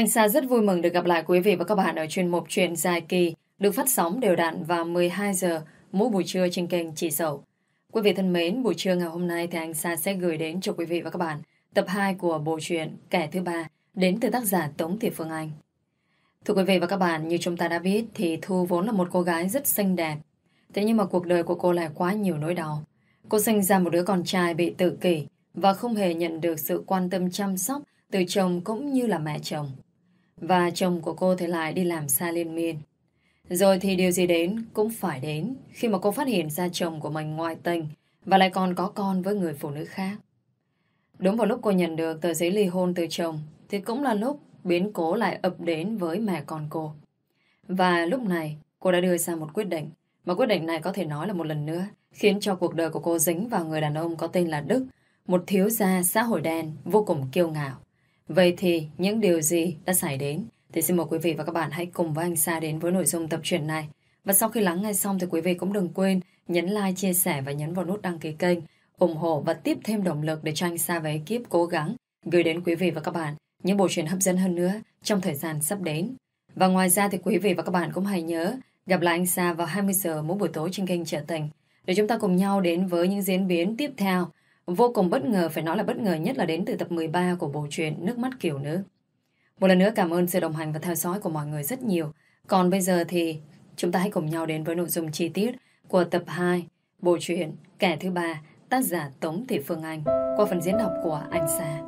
Anh Sa rất vui mừng được gặp lại quý vị và các bạn ở chuyên mục Chuyện dài kỳ được phát sóng đều đặn vào 12 giờ mỗi buổi trưa trên kênh Chị Sầu. Quý vị thân mến, buổi trưa ngày hôm nay thì anh Sa sẽ gửi đến cho quý vị và các bạn tập 2 của bộ truyện Kẻ thứ ba đến từ tác giả Tống Thị Phương Anh. Thưa quý vị và các bạn, như chúng ta đã biết thì Thu vốn là một cô gái rất xinh đẹp. Thế nhưng mà cuộc đời của cô lại quá nhiều nỗi đau. Cô sinh ra một đứa con trai bị tự kỷ và không hề nhận được sự quan tâm chăm sóc từ chồng cũng như là mẹ chồng. Và chồng của cô thì lại đi làm xa liên miên. Rồi thì điều gì đến cũng phải đến khi mà cô phát hiện ra chồng của mình ngoại tình và lại còn có con với người phụ nữ khác. Đúng vào lúc cô nhận được tờ giấy ly hôn từ chồng, thì cũng là lúc biến cố lại ập đến với mẹ con cô. Và lúc này, cô đã đưa ra một quyết định, mà quyết định này có thể nói là một lần nữa, khiến cho cuộc đời của cô dính vào người đàn ông có tên là Đức, một thiếu gia xã hội đen vô cùng kiêu ngạo. Vậy thì những điều gì đã xảy đến thì xin mời quý vị và các bạn hãy cùng với anh Sa đến với nội dung tập truyện này. Và sau khi lắng nghe xong thì quý vị cũng đừng quên nhấn like, chia sẻ và nhấn vào nút đăng ký kênh, ủng hộ và tiếp thêm động lực để cho anh Sa và ekip cố gắng gửi đến quý vị và các bạn những bộ truyện hấp dẫn hơn nữa trong thời gian sắp đến. Và ngoài ra thì quý vị và các bạn cũng hãy nhớ gặp lại anh Sa vào 20 giờ mỗi buổi tối trên kênh Trở Tình để chúng ta cùng nhau đến với những diễn biến tiếp theo Vô cùng bất ngờ, phải nói là bất ngờ nhất là đến từ tập 13 của bộ truyện Nước mắt kiểu nữ. Một lần nữa cảm ơn sự đồng hành và theo dõi của mọi người rất nhiều. Còn bây giờ thì chúng ta hãy cùng nhau đến với nội dung chi tiết của tập 2 bộ truyện Kẻ thứ ba tác giả Tống Thị Phương Anh qua phần diễn đọc của Anh Sa.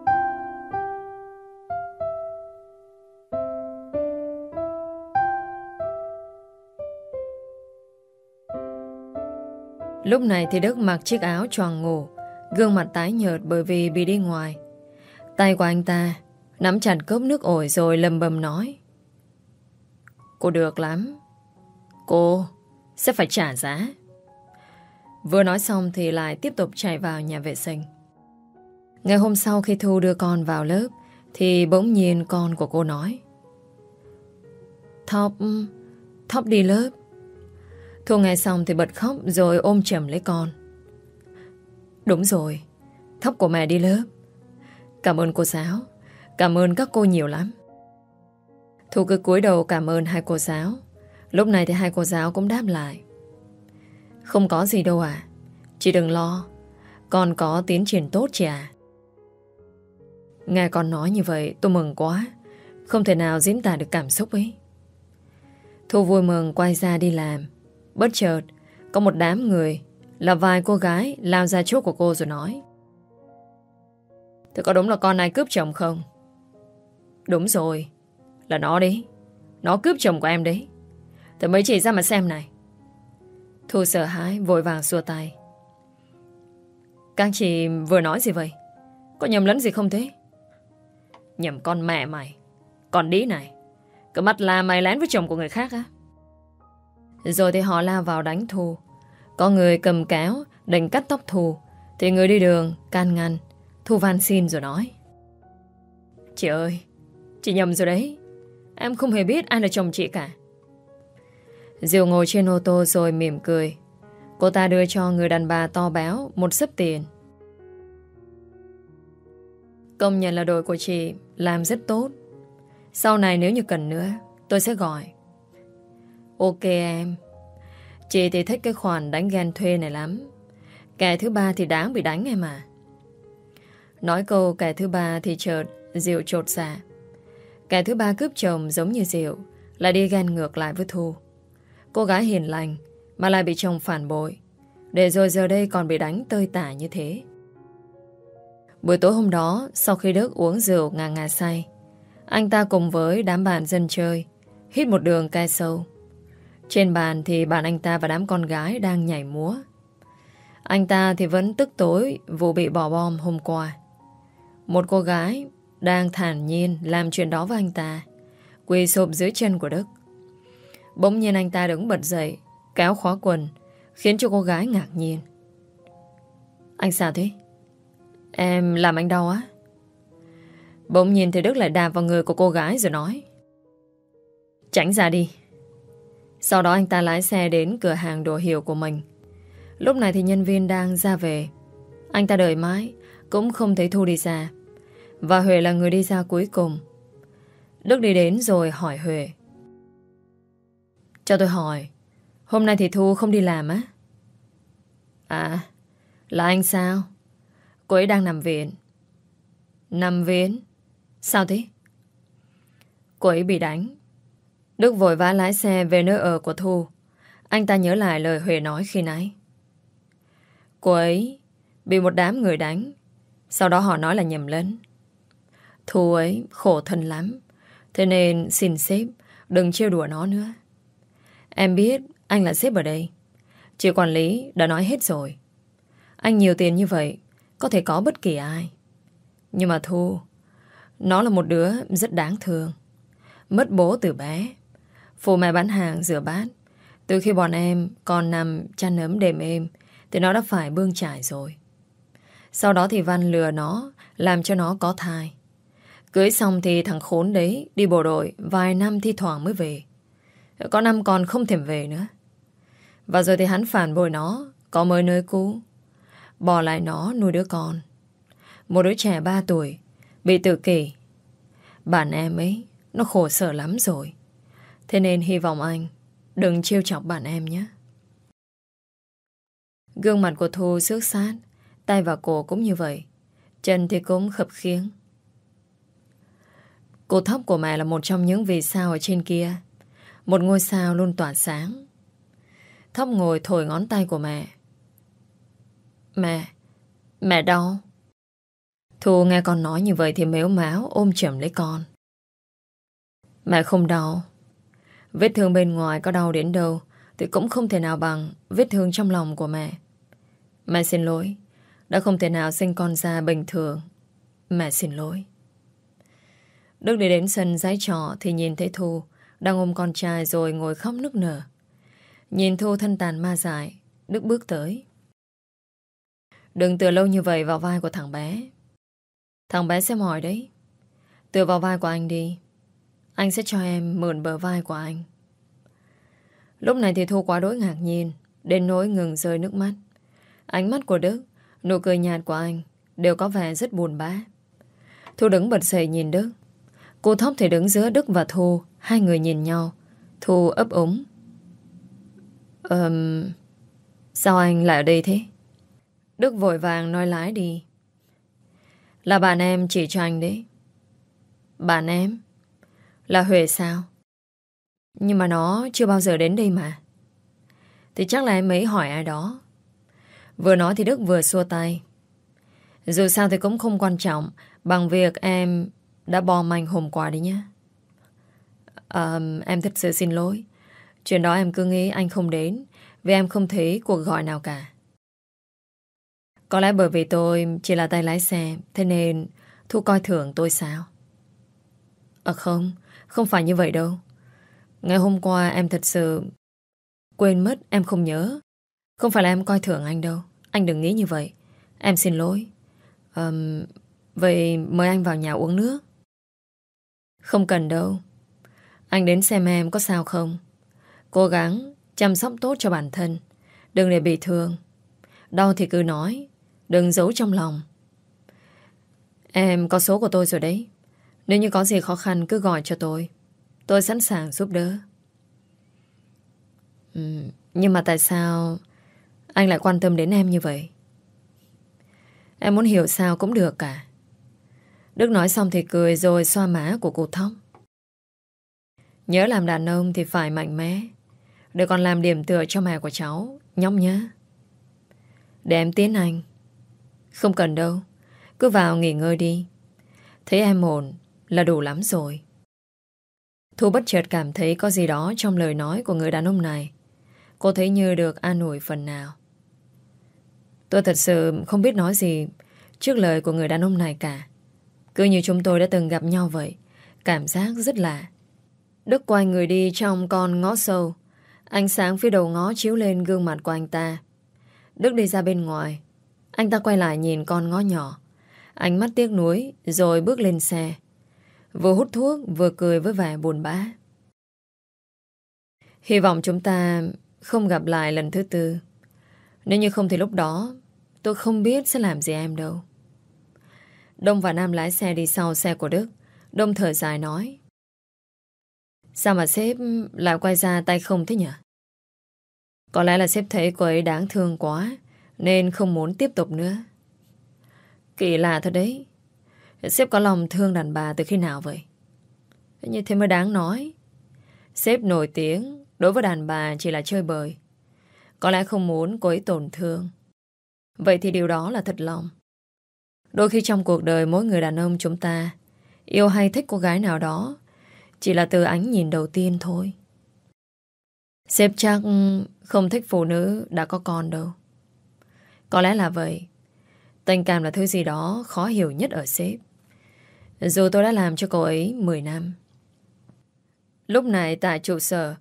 Lúc này thì Đức mặc chiếc áo choàng ngủ Gương mặt tái nhợt bởi vì bị đi ngoài. Tay của anh ta Nắm chặt cốc nước ổi rồi lầm bầm nói. Cô được lắm. Cô sẽ phải trả giá. Vừa nói xong thì lại tiếp tục chạy vào nhà vệ sinh. Ngày hôm sau khi Thu đưa con vào lớp Thì bỗng nhiên con của cô nói. Thóc Thóc đi lớp. Thu nghe xong thì bật khóc Rồi ôm chầm lấy con. Đúng rồi. Thóc của mẹ đi lớp. Cảm ơn cô giáo. Cảm ơn các cô nhiều lắm. Thu cứ cúi đầu cảm ơn hai cô giáo. Lúc này thì hai cô giáo cũng đáp lại. Không có gì đâu à Chị đừng lo. Con có tiến triển tốt chị à Nghe con nói như vậy, tôi mừng quá. Không thể nào diễn tả được cảm xúc ấy. Thu vui mừng quay ra đi làm. Bất chợt, Có một đám người là vài cô gái lao ra chỗ của cô rồi nói. Thế có đúng là con này cướp chồng không? Đúng rồi, Là nó đấy. Nó cướp chồng của em đấy. Thế mấy chị ra mà xem này. Thu sợ hãi vội vàng xua tay. Các chị vừa nói gì vậy? Có nhầm lẫn gì không thế? Nhầm con mẹ mày, Con đĩ này. Cứ mắt là mày lén với chồng của người khác á. Rồi thì họ lao vào đánh Thu có người cầm kéo Định cắt tóc Thu, Thì người đi đường can ngăn. Thu van xin rồi nói. Chị ơi, Chị nhầm rồi đấy. Em không hề biết ai là chồng chị cả. Diệu ngồi trên ô tô rồi mỉm cười. Cô ta đưa cho người đàn bà to béo Một sấp tiền. Công nhận là đội của chị Làm rất tốt. Sau này nếu như cần nữa, Tôi sẽ gọi. Ok em. Chị thì thích cái khoản đánh ghen thuê này lắm. Kẻ thứ ba thì đáng bị đánh em à? Nói câu kẻ thứ ba thì chợt Diệu trột xạ. Kẻ thứ ba cướp chồng giống như Diệu Lại đi ghen ngược lại với Thu. Cô gái hiền lành, Mà lại bị chồng phản bội. Để rồi giờ đây còn bị đánh tơi tả như thế. Buổi tối hôm đó, Sau khi Đức uống rượu ngà ngà say, Anh ta cùng với đám bạn dân chơi, Hít một đường cai sâu trên bàn thì bạn anh ta và đám con gái đang nhảy múa. Anh ta thì vẫn tức tối vụ bị bỏ bom hôm qua. Một cô gái đang thản nhiên làm chuyện đó với anh ta, quỳ sụp dưới chân của Đức. Bỗng nhiên anh ta đứng bật dậy, kéo khóa quần, khiến cho cô gái ngạc nhiên. Anh sao thế? Em làm anh đau á? Bỗng nhiên thì Đức lại đạp vào người của cô gái rồi nói. Tránh ra đi. Sau đó anh ta lái xe đến cửa hàng đồ hiệu của mình. Lúc này thì nhân viên đang ra về. Anh ta đợi mãi, cũng không thấy Thu đi ra. Và Huệ là người đi ra cuối cùng. Đức đi đến rồi hỏi Huệ. Cho tôi hỏi, hôm nay thì Thu không đi làm á? À, là anh sao? Cô ấy đang nằm viện. Nằm viện? Sao thế? Cô ấy bị đánh. Đức vội vã lái xe về nơi ở của Thu. Anh ta nhớ lại lời Huệ nói khi nãy. Cô ấy bị một đám người đánh. Sau đó họ nói là nhầm lẫn. Thu ấy khổ thân lắm. Thế nên xin sếp đừng trêu đùa nó nữa. Em biết anh là sếp ở đây. Chị quản lý đã nói hết rồi. Anh nhiều tiền như vậy, có thể có bất kỳ ai. Nhưng mà Thu, nó là một đứa rất đáng thương. Mất bố từ bé. Phụ mẹ bán hàng rửa bát. Từ khi bọn em còn nằm chăn ấm đêm êm thì nó đã phải bương trải rồi. Sau đó thì Văn lừa nó làm cho nó có thai. Cưới xong thì thằng khốn đấy đi bộ đội vài năm thi thoảng mới về. Có năm còn không thèm về nữa. Và rồi thì hắn phản bội nó, có mới nơi cũ. Bỏ lại nó nuôi đứa con. Một đứa trẻ 3 tuổi, bị tự kỷ. Bản em ấy, nó khổ sở lắm rồi. Thế nên hy vọng anh đừng trêu chọc bạn em nhé. Gương mặt của Thu xước sát, tay và cổ cũng như vậy. Chân thì cũng khập khiếng. Cô thóc của mẹ là một trong những vì sao ở trên kia. Một ngôi sao luôn tỏa sáng. Thóc ngồi thổi ngón tay của mẹ. Mẹ, mẹ đau. Thu nghe con nói như vậy thì mếu máu ôm chầm lấy con. Mẹ không đau. Vết thương bên ngoài có đau đến đâu thì cũng không thể nào bằng vết thương trong lòng của mẹ. Mẹ xin lỗi. Đã không thể nào sinh con ra bình thường. Mẹ xin lỗi. Đức đi đến sân giái trọ thì nhìn thấy Thu đang ôm con trai rồi ngồi khóc nức nở. Nhìn Thu thân tàn ma dại, Đức bước tới. Đừng tựa lâu như vậy vào vai của thằng bé. Thằng bé sẽ mỏi đấy. Tựa vào vai của anh đi. Anh sẽ cho em mượn bờ vai của anh. Lúc này thì Thu quá đối ngạc nhiên, đến nỗi ngừng rơi nước mắt. Ánh mắt của Đức, nụ cười nhạt của anh đều có vẻ rất buồn bã. Thu đứng bật dậy nhìn Đức. Cô Thóc thì đứng giữa Đức và Thu, hai người nhìn nhau. Thu ấp úng. Ờm... sao anh lại ở đây thế? Đức vội vàng nói lái đi. Là bạn em chỉ cho anh đấy. Bạn em? Là Huệ sao? Nhưng mà nó chưa bao giờ đến đây mà. Thì chắc là em ấy hỏi ai đó. Vừa nói thì Đức vừa xua tay. Dù sao thì cũng không quan trọng bằng việc em đã bò manh hôm qua đi nhé. À, em thật sự xin lỗi. Chuyện đó em cứ nghĩ anh không đến vì em không thấy cuộc gọi nào cả. Có lẽ bởi vì tôi chỉ là tay lái xe thế nên Thu coi thường tôi sao? À không, không phải như vậy đâu. Ngày hôm qua em thật sự quên mất em không nhớ. Không phải là em coi thường anh đâu. Anh đừng nghĩ như vậy. Em xin lỗi. Um, vậy mời anh vào nhà uống nước. Không cần đâu. Anh đến xem em có sao không. Cố gắng chăm sóc tốt cho bản thân. Đừng để bị thương. Đau thì cứ nói. Đừng giấu trong lòng. Em có số của tôi rồi đấy. Nếu như có gì khó khăn cứ gọi cho tôi. Tôi sẵn sàng giúp đỡ. Ừ, nhưng mà tại sao anh lại quan tâm đến em như vậy? Em muốn hiểu sao cũng được cả. Đức nói xong thì cười rồi xoa má của cô Thóc. Nhớ làm đàn ông thì phải mạnh mẽ. Để còn làm điểm tựa cho mẹ của cháu, nhóc nhá. Để em tiến anh. Không cần đâu. Cứ vào nghỉ ngơi đi. Thấy em ổn là đủ lắm rồi. Thu bất chợt cảm thấy có gì đó trong lời nói của người đàn ông này. Cô thấy như được an ủi phần nào. Tôi thật sự không biết nói gì trước lời của người đàn ông này cả. Cứ như chúng tôi đã từng gặp nhau vậy. Cảm giác rất lạ. Đức quay người đi trong con ngõ sâu. Ánh sáng phía đầu ngõ chiếu lên gương mặt của anh ta. Đức đi ra bên ngoài. Anh ta quay lại nhìn con ngõ nhỏ. Ánh mắt tiếc nuối, rồi bước lên xe. Vừa hút thuốc, vừa cười với vẻ buồn bã. Hy vọng chúng ta không gặp lại lần thứ tư. Nếu như không thì lúc đó, tôi không biết sẽ làm gì em đâu. Đông và Nam lái xe đi sau xe của Đức. Đông thở dài nói. Sao mà sếp lại quay ra tay không thế nhỉ? Có lẽ là sếp thấy cô ấy đáng thương quá, Nên không muốn tiếp tục nữa Kỳ lạ thật đấy Sếp có lòng thương đàn bà từ khi nào vậy? Như thế mới đáng nói Sếp nổi tiếng Đối với đàn bà chỉ là chơi bời Có lẽ không muốn cô ấy tổn thương Vậy thì điều đó là thật lòng Đôi khi trong cuộc đời Mỗi người đàn ông chúng ta, Yêu hay thích cô gái nào đó, Chỉ là từ ánh nhìn đầu tiên thôi Sếp chắc không thích phụ nữ đã có con đâu. Có lẽ là vậy. Tình cảm là thứ gì đó khó hiểu nhất ở sếp. Dù tôi đã làm cho cô ấy 10 năm. Lúc này tại trụ sở,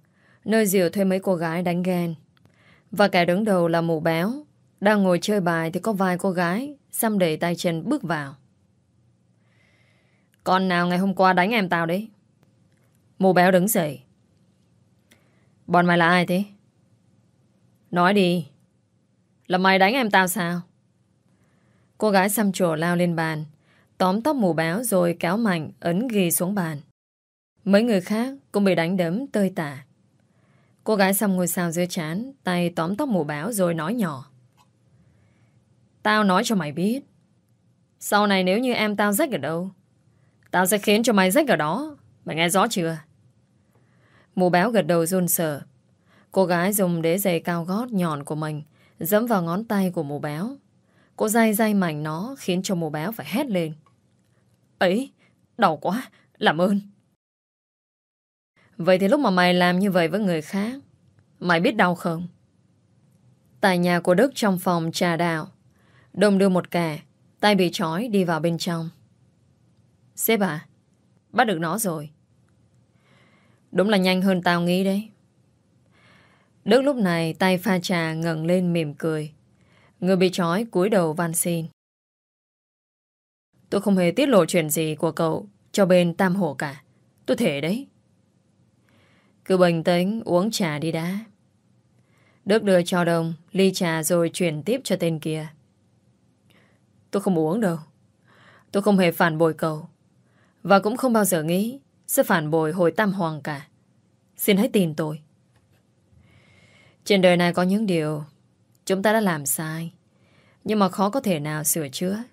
nơi Diệu thuê mấy cô gái đánh ghen. Và kẻ đứng đầu là mù béo. Đang ngồi chơi bài thì có vài cô gái xăm đẩy tay chân bước vào. Con nào ngày hôm qua đánh em tao đấy? Mù béo đứng dậy. Bọn mày là ai thế? Nói đi. Là mày đánh em tao sao? Cô gái xăm trổ lao lên bàn, tóm tóc mù báo rồi kéo mạnh ấn ghi xuống bàn. Mấy người khác cũng bị đánh đấm tơi tả. Cô gái xăm ngôi sao dưới chán, tay tóm tóc mù báo rồi nói nhỏ. Tao nói cho mày biết. Sau này nếu như em tao rách ở đâu, tao sẽ khiến cho mày rách ở đó. Mày nghe rõ chưa? Mù béo gật đầu run sợ. Cô gái dùng đế giày cao gót nhọn của mình dẫm vào ngón tay của mù béo. Cô day day mảnh nó khiến cho mù béo phải hét lên. Ấy, đau quá, làm ơn. Vậy thì lúc mà mày làm như vậy với người khác, mày biết đau không? Tại nhà của Đức trong phòng trà đào, Đông đưa một kẻ, tay bị trói đi vào bên trong. Sếp à, bắt được nó rồi. Đúng là nhanh hơn tao nghĩ đấy. Đức lúc này tay pha trà ngẩng lên mỉm cười. Người bị trói cúi đầu van xin. Tôi không hề tiết lộ chuyện gì của cậu cho bên tam hộ cả. Tôi thể đấy. Cứ bình tĩnh uống trà đi đã. Đức đưa cho đồng ly trà rồi chuyển tiếp cho tên kia. Tôi không uống đâu. Tôi không hề phản bội cậu. Và cũng không bao giờ nghĩ sẽ phản bội hồi tam hoàng cả. Xin hãy tin tôi. Trên đời này có những điều chúng ta đã làm sai, nhưng mà khó có thể nào sửa chữa.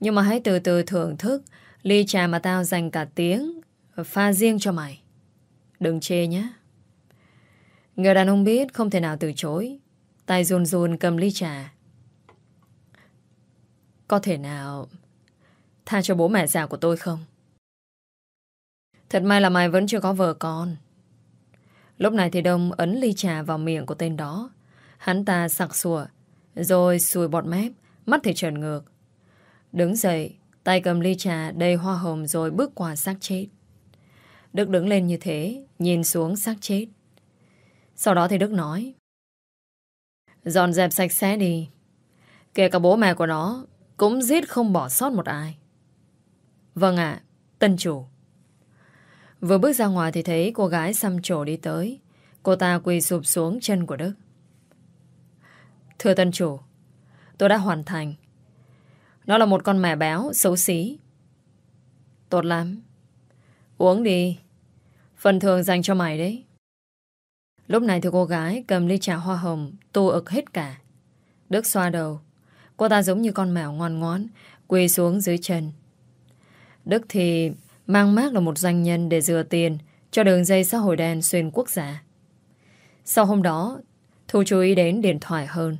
Nhưng mà hãy từ từ thưởng thức ly trà mà tao dành cả tiếng pha riêng cho mày. Đừng chê nhé. Người đàn ông biết không thể nào từ chối. Tay run run cầm ly trà. Có thể nào tha cho bố mẹ già của tôi không? Thật may là mày vẫn chưa có vợ con. Lúc này thì Đông ấn ly trà vào miệng của tên đó. Hắn ta sặc sủa, rồi sùi bọt mép, mắt thì trần ngược. Đứng dậy, tay cầm ly trà đầy hoa hồng rồi bước qua xác chết. Đức đứng lên như thế, nhìn xuống xác chết. Sau đó thì Đức nói Dọn dẹp sạch sẽ đi. Kể cả bố mẹ của nó cũng giết không bỏ sót một ai. Vâng ạ, tân chủ. Vừa bước ra ngoài thì thấy cô gái xăm trổ đi tới. Cô ta quỳ sụp xuống chân của Đức. Thưa tân chủ, tôi đã hoàn thành. Nó là một con mẹ béo, xấu xí. Tốt lắm. Uống đi. Phần thường dành cho mày đấy. Lúc này thì cô gái cầm ly trà hoa hồng tô ực hết cả. Đức xoa đầu. Cô ta giống như con mèo ngoan ngoãn quỳ xuống dưới chân. Đức thì mang mát là một doanh nhân để dừa tiền cho đường dây xã hội đen xuyên quốc gia. Sau hôm đó, Thu chú ý đến điện thoại hơn.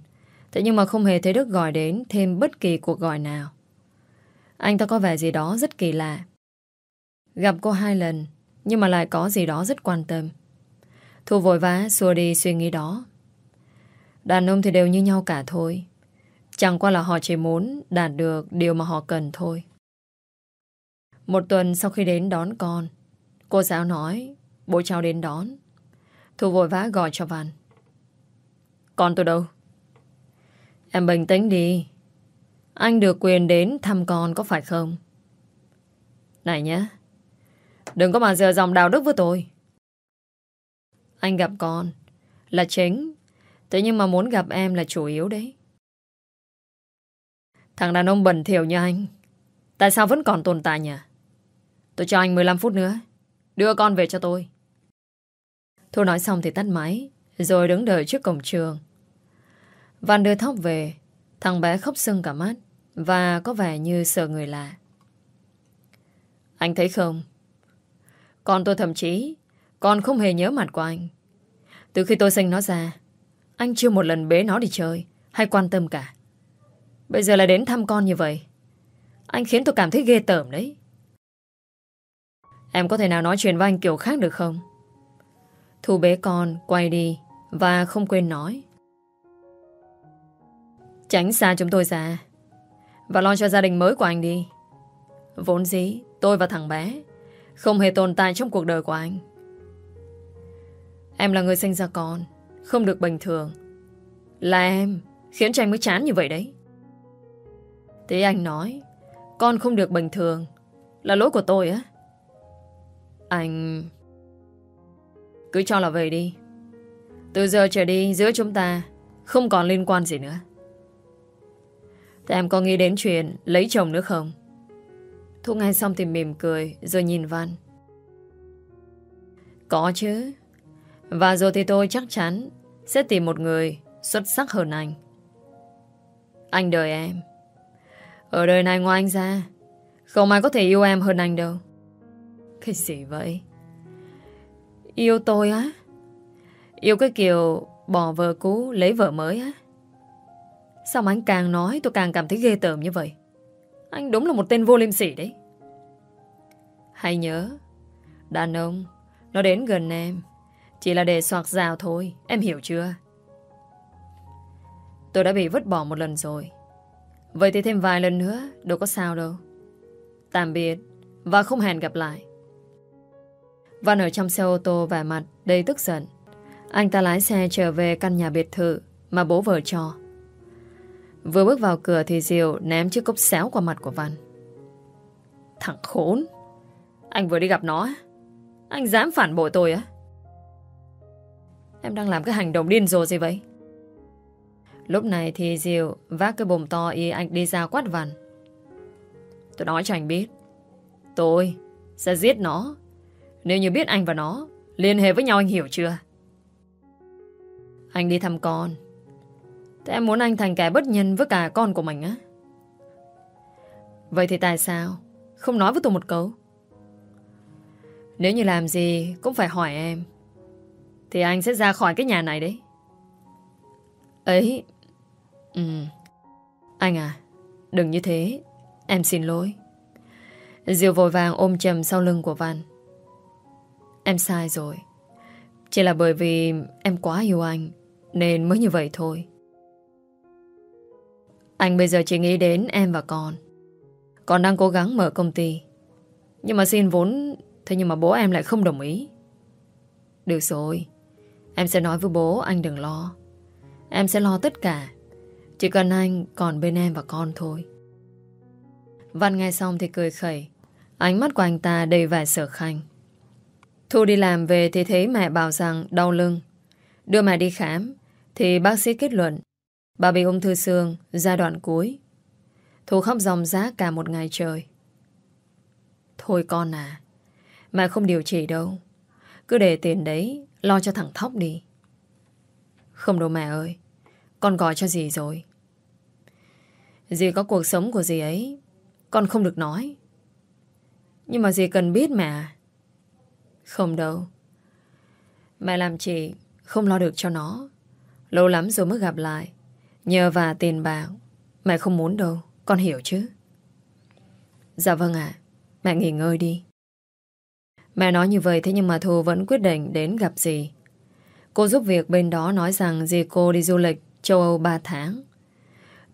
Thế nhưng mà không hề thấy Đức gọi đến thêm bất kỳ cuộc gọi nào. Anh ta có vẻ gì đó rất kỳ lạ. Gặp cô hai lần, nhưng mà lại có gì đó rất quan tâm. Thu vội vã xua đi suy nghĩ đó. Đàn ông thì đều như nhau cả thôi. Chẳng qua là họ chỉ muốn đạt được điều mà họ cần thôi. Một tuần sau khi đến đón con, cô giáo nói bố cháu đến đón. Thu vội vã gọi cho Văn. Con tôi đâu? Em bình tĩnh đi. Anh được quyền đến thăm con có phải không? Này nhé. Đừng có mà giờ dòng đạo đức với tôi. Anh gặp con là chính. Thế nhưng mà muốn gặp em là chủ yếu đấy. Thằng đàn ông bẩn thỉu như anh Tại sao vẫn còn tồn tại nhỉ Tôi cho anh 15 phút nữa Đưa con về cho tôi. Thu nói xong thì tắt máy, rồi đứng đợi trước cổng trường. Văn đưa thóc về, thằng bé khóc sưng cả mắt và có vẻ như sợ người lạ. Anh thấy không? Còn tôi thậm chí còn không hề nhớ mặt của anh. Từ khi tôi sinh nó ra, anh chưa một lần bế nó đi chơi hay quan tâm cả. Bây giờ lại đến thăm con như vậy. Anh khiến tôi cảm thấy ghê tởm đấy. Em có thể nào nói chuyện với anh kiểu khác được không? Thu bế con, quay đi và không quên nói. Tránh xa chúng tôi ra và lo cho gia đình mới của anh đi. Vốn dĩ, tôi và thằng bé không hề tồn tại trong cuộc đời của anh. Em là người sinh ra con, không được bình thường. Là em khiến cho anh mới chán như vậy đấy. Thế anh nói, con không được bình thường, là lỗi của tôi á. Anh... Cứ cho là về đi. Từ giờ trở đi giữa chúng ta không còn liên quan gì nữa. Thế em có nghĩ đến chuyện lấy chồng nữa không? Thu nghe xong thì mỉm cười rồi nhìn Văn. Có chứ. Và rồi thì tôi chắc chắn sẽ tìm một người xuất sắc hơn anh. Anh đợi em. Ở đời này ngoài anh ra, không ai có thể yêu em hơn anh đâu. Cái gì vậy? Yêu tôi á? Yêu cái kiểu bỏ vợ cũ lấy vợ mới á? Sao mà anh càng nói tôi càng cảm thấy ghê tởm như vậy? Anh đúng là một tên vô liêm sỉ đấy. Hãy nhớ, đàn ông, nó đến gần em, chỉ là để soạt rào thôi, em hiểu chưa? Tôi đã bị vứt bỏ một lần rồi. Vậy thì thêm vài lần nữa, đâu có sao đâu. Tạm biệt, và không hẹn gặp lại. Văn ở trong xe ô tô vẻ mặt đầy tức giận. Anh ta lái xe trở về căn nhà biệt thự mà bố vợ cho. Vừa bước vào cửa thì Diệu ném chiếc cốc xéo qua mặt của Văn. Thằng khốn! Anh vừa đi gặp nó Anh dám phản bội tôi á Em đang làm cái hành động điên rồ gì vậy Lúc này thì Diệu vác cái bồm to y anh đi ra quát Văn. Tôi nói cho anh biết, Tôi sẽ giết nó Nếu như biết anh và nó Liên hệ với nhau anh hiểu chưa Anh đi thăm con Thế em muốn anh thành kẻ bất nhân với cả con của mình á? Vậy thì tại sao Không nói với tôi một câu? Nếu như làm gì Cũng phải hỏi em, Thì anh sẽ ra khỏi cái nhà này đấy. Ấy Ừ Anh à Đừng như thế, Em xin lỗi. Diều vội vàng ôm chầm sau lưng của Văn. Em sai rồi, Chỉ là bởi vì em quá yêu anh, Nên mới như vậy thôi. Anh bây giờ chỉ nghĩ đến em và con. Con đang cố gắng mở công ty. Nhưng mà xin vốn, Thế nhưng mà bố em lại không đồng ý. Được rồi, Em sẽ nói với bố anh đừng lo. Em sẽ lo tất cả. Chỉ cần anh còn bên em và con thôi. Văn nghe xong thì cười khẩy. Ánh mắt của anh ta đầy vẻ sợ khanh. Thu đi làm về thì thấy mẹ bảo rằng đau lưng. Đưa mẹ đi khám, Thì bác sĩ kết luận Bà bị ung thư xương, giai đoạn cuối. Thu khóc dòng giá cả một ngày trời. Thôi con à Mẹ không điều trị đâu. Cứ để tiền đấy, Lo cho thằng Thóc đi. Không đâu mẹ ơi, Con gọi cho dì rồi. Dì có cuộc sống của dì ấy, Con không được nói. Nhưng mà dì cần biết mẹ. Không đâu. Mẹ làm chị Không lo được cho nó. Lâu lắm rồi mới gặp lại. Nhờ và tiền bạc Mẹ không muốn đâu Con hiểu chứ Dạ vâng ạ Mẹ nghỉ ngơi đi Mẹ nói như vậy thế nhưng mà Thu vẫn quyết định đến gặp dì. Cô giúp việc bên đó nói rằng dì cô đi du lịch châu Âu 3 tháng.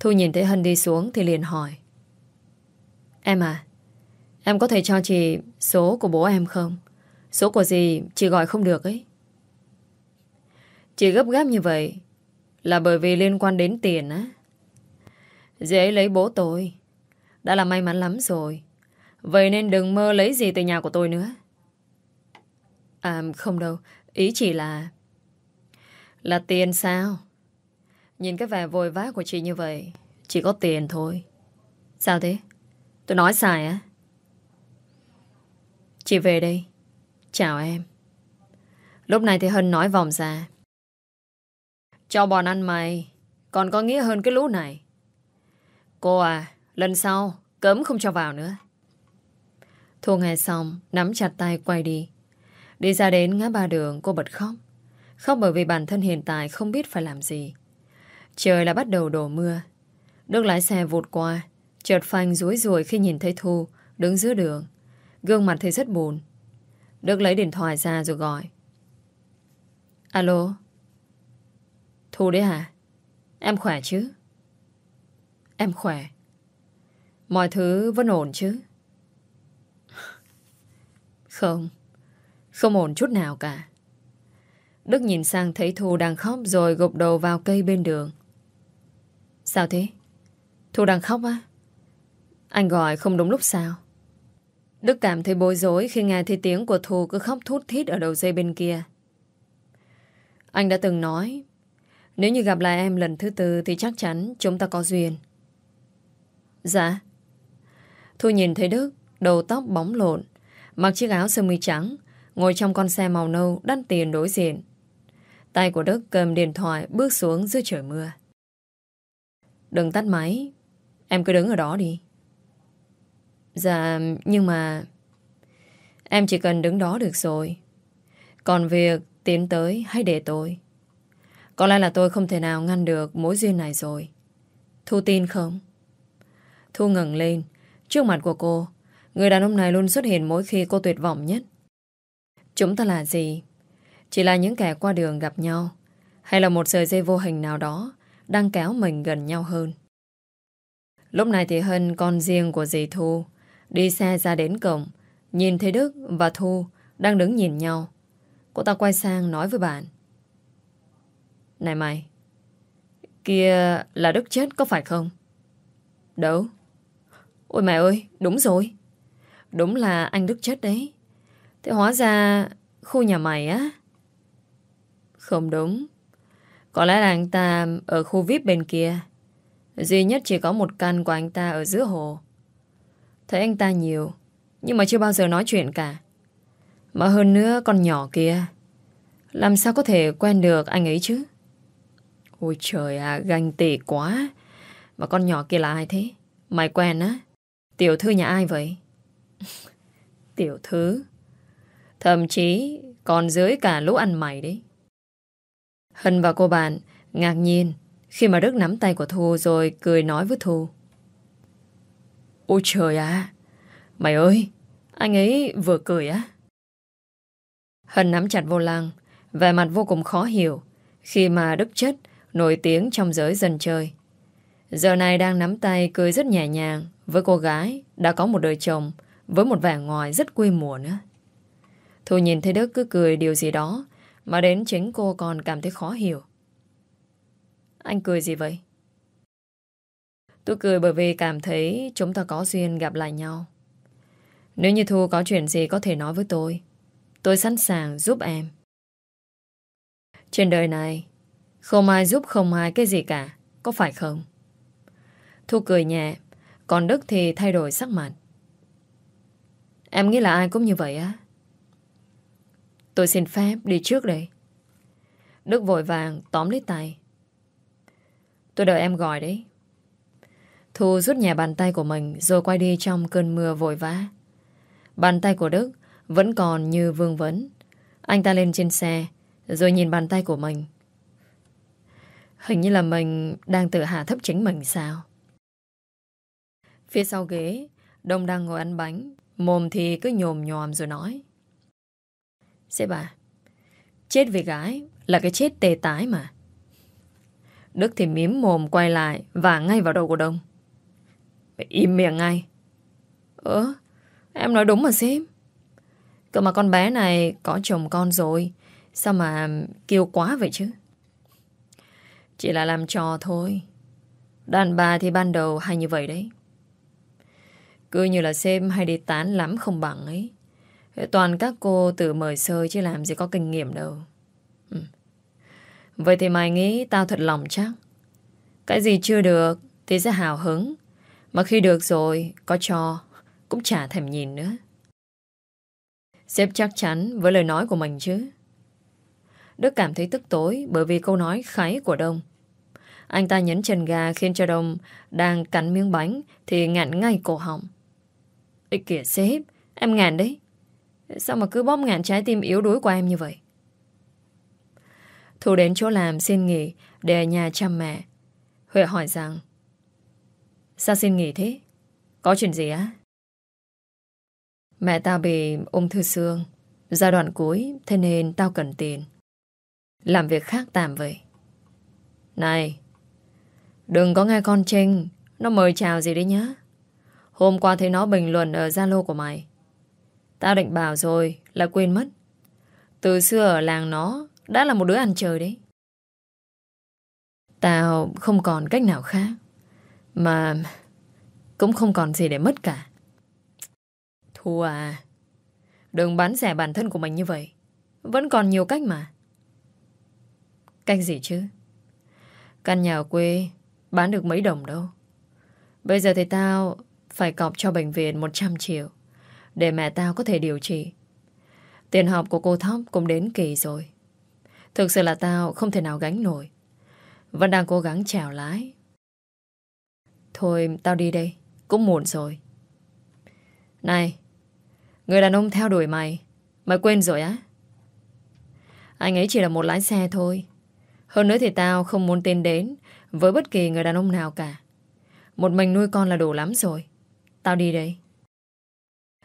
Thu nhìn thấy Hân đi xuống thì liền hỏi. Em à, em có thể cho chị số của bố em không? Số của dì chị gọi không được ấy. Chị gấp gáp như vậy là bởi vì liên quan đến tiền á. Dì ấy lấy bố tôi. Đã là may mắn lắm rồi. Vậy nên đừng mơ lấy gì từ nhà của tôi nữa. À không đâu Ý chỉ là Là tiền sao Nhìn cái vẻ vội vã của chị như vậy, Chỉ có tiền thôi Sao thế Tôi nói sai á Chị về đây Chào em. Lúc này thì Hân nói vòng ra. Cho bọn ăn mày còn có nghĩa hơn cái lũ này. Cô à, lần sau cấm không cho vào nữa. Thu nghe xong, nắm chặt tay quay đi. Đi ra đến ngã ba đường cô bật khóc. Khóc bởi vì bản thân hiện tại không biết phải làm gì. Trời là bắt đầu đổ mưa. Đức lái xe vụt qua, chợt phanh rúi rùi khi nhìn thấy Thu đứng giữa đường. Gương mặt thấy rất buồn. Đức lấy điện thoại ra rồi gọi. Alo? Thu đấy hả? Em khỏe chứ? Em khỏe. Mọi thứ vẫn ổn chứ? Không. Không ổn chút nào cả. Đức nhìn sang thấy Thu đang khóc rồi gục đầu vào cây bên đường. Sao thế? Thu đang khóc á? Anh gọi không đúng lúc sao? Đức cảm thấy bối rối khi nghe thấy tiếng của Thu cứ khóc thút thít ở đầu dây bên kia. Anh đã từng nói nếu như gặp lại em lần thứ tư thì chắc chắn chúng ta có duyên. Dạ. Thu nhìn thấy Đức, đầu tóc bóng lộn, mặc chiếc áo sơ mi trắng, ngồi trong con xe màu nâu đắt tiền đối diện. Tay của Đức cầm điện thoại bước xuống dưới trời mưa. Đừng tắt máy, em cứ đứng ở đó đi. Dạ, nhưng mà... Em chỉ cần đứng đó được rồi. Còn việc tiến tới hay để tôi có lẽ là tôi không thể nào ngăn được mối duyên này rồi. Thu tin không? Thu ngẩng lên. Trước mặt của cô, người đàn ông này luôn xuất hiện mỗi khi cô tuyệt vọng nhất. Chúng ta là gì? Chỉ là những kẻ qua đường gặp nhau hay là một sợi dây vô hình nào đó đang kéo mình gần nhau hơn. Lúc này thì Hân con riêng của dì Thu đi xe ra đến cổng nhìn thấy Đức và Thu đang đứng nhìn nhau. Cô ta quay sang nói với bạn này mày, Kia là Đức chết có phải không? Đâu? Ôi mẹ ơi, đúng rồi. Đúng là anh Đức chết đấy. Thế hóa ra khu nhà mày á? Không đúng. Có lẽ là anh ta ở khu VIP bên kia. Duy nhất chỉ có một căn của anh ta ở giữa hồ. Thấy anh ta nhiều, Nhưng mà chưa bao giờ nói chuyện cả. Mà hơn nữa con nhỏ kia, Làm sao có thể quen được anh ấy chứ? Ôi trời à, ganh tị quá. Mà con nhỏ kia là ai thế? Mày quen á? Tiểu thư nhà ai vậy? Tiểu thư? Thậm chí còn dưới cả lũ ăn mày đấy. Hân và cô bạn ngạc nhiên khi mà Đức nắm tay của Thu rồi cười nói với Thu. Ôi trời à! Mày ơi! Anh ấy vừa cười á. Hân nắm chặt vô lăng, vẻ mặt vô cùng khó hiểu khi mà Đức chất nổi tiếng trong giới dân chơi. Giờ này đang nắm tay cười rất nhẹ nhàng với cô gái đã có một đời chồng với một vẻ ngoài rất quê mùa nữa. Thu nhìn thấy Đức cứ cười điều gì đó mà đến chính cô còn cảm thấy khó hiểu. Anh cười gì vậy? Tôi cười bởi vì cảm thấy chúng ta có duyên gặp lại nhau. Nếu như Thu có chuyện gì có thể nói với tôi, tôi sẵn sàng giúp em. Trên đời này, không ai giúp không ai cái gì cả, Có phải không? Thu cười nhẹ, Còn Đức thì thay đổi sắc mặt. Em nghĩ là ai cũng như vậy á. Tôi xin phép đi trước đây. Đức vội vàng tóm lấy tay. Tôi đợi em gọi đấy. Thu rút nhẹ bàn tay của mình Rồi quay đi trong cơn mưa vội vã. Bàn tay của Đức Vẫn còn như vương vấn. Anh ta lên trên xe Rồi nhìn bàn tay của mình. Hình như là mình đang tự hạ thấp chính mình sao? Phía sau ghế, Đông đang ngồi ăn bánh, mồm thì cứ nhồm nhòm rồi nói. Xếp bà, chết vì gái là cái chết tê tái mà. Đức thì mím mồm quay lại và ngay vào đầu của Đông. Im miệng ngay. Ơ, em nói đúng mà xếp. Cơ mà con bé này có chồng con rồi, sao mà kêu quá vậy chứ? Chỉ là làm trò thôi. Đàn bà thì ban đầu hay như vậy đấy. Cứ như là xem hay đi tán lắm không bằng ấy. Toàn các cô tự mời sơi Chứ làm gì có kinh nghiệm đâu. Ừ. Vậy thì mày nghĩ Tao thật lòng chắc? Cái gì chưa được Thì sẽ hào hứng. Mà khi được rồi, Có cho, Cũng chả thèm nhìn nữa. Sếp chắc chắn với lời nói của mình chứ. Đức cảm thấy tức tối bởi vì câu nói kháy của Đông. Anh ta nhấn chân gà khiến cho Đông đang cắn miếng bánh thì ngạn ngay cổ họng. Ê kìa sếp, em ngạn đấy. Sao mà cứ bóp ngạn trái tim yếu đuối của em như vậy? Thu đến chỗ làm xin nghỉ để ở nhà chăm mẹ. Huệ hỏi rằng Sao xin nghỉ thế? Có chuyện gì á? Mẹ tao bị ung thư xương Giai đoạn cuối Thế nên tao cần tiền làm việc khác tạm vậy. Này, Đừng có nghe con Trinh. Nó mời chào gì đấy nhá. Hôm qua thấy nó bình luận ở Zalo của mày. Tao định bảo rồi Là quên mất. Từ xưa ở làng nó Đã là một đứa ăn chơi đấy. Tao không còn cách nào khác. Mà Cũng không còn gì để mất cả. Thua à. Đừng bán rẻ bản thân của mình như vậy. Vẫn còn nhiều cách mà. Cách gì chứ? Căn nhà ở quê, Bán được mấy đồng đâu. Bây giờ thì tao Phải cọc cho bệnh viện 100 triệu Để mẹ tao có thể điều trị. Tiền học của cô Thóc cũng đến kỳ rồi. Thực sự là tao không thể nào gánh nổi. Vẫn đang cố gắng trèo lái. Thôi, tao đi đây. Cũng muộn rồi. Này, Người đàn ông theo đuổi mày. Mày quên rồi á? Anh ấy chỉ là một lái xe thôi. Hơn nữa thì tao không muốn tên đến Với bất kỳ người đàn ông nào cả. Một mình nuôi con là đủ lắm rồi. Tao đi đây.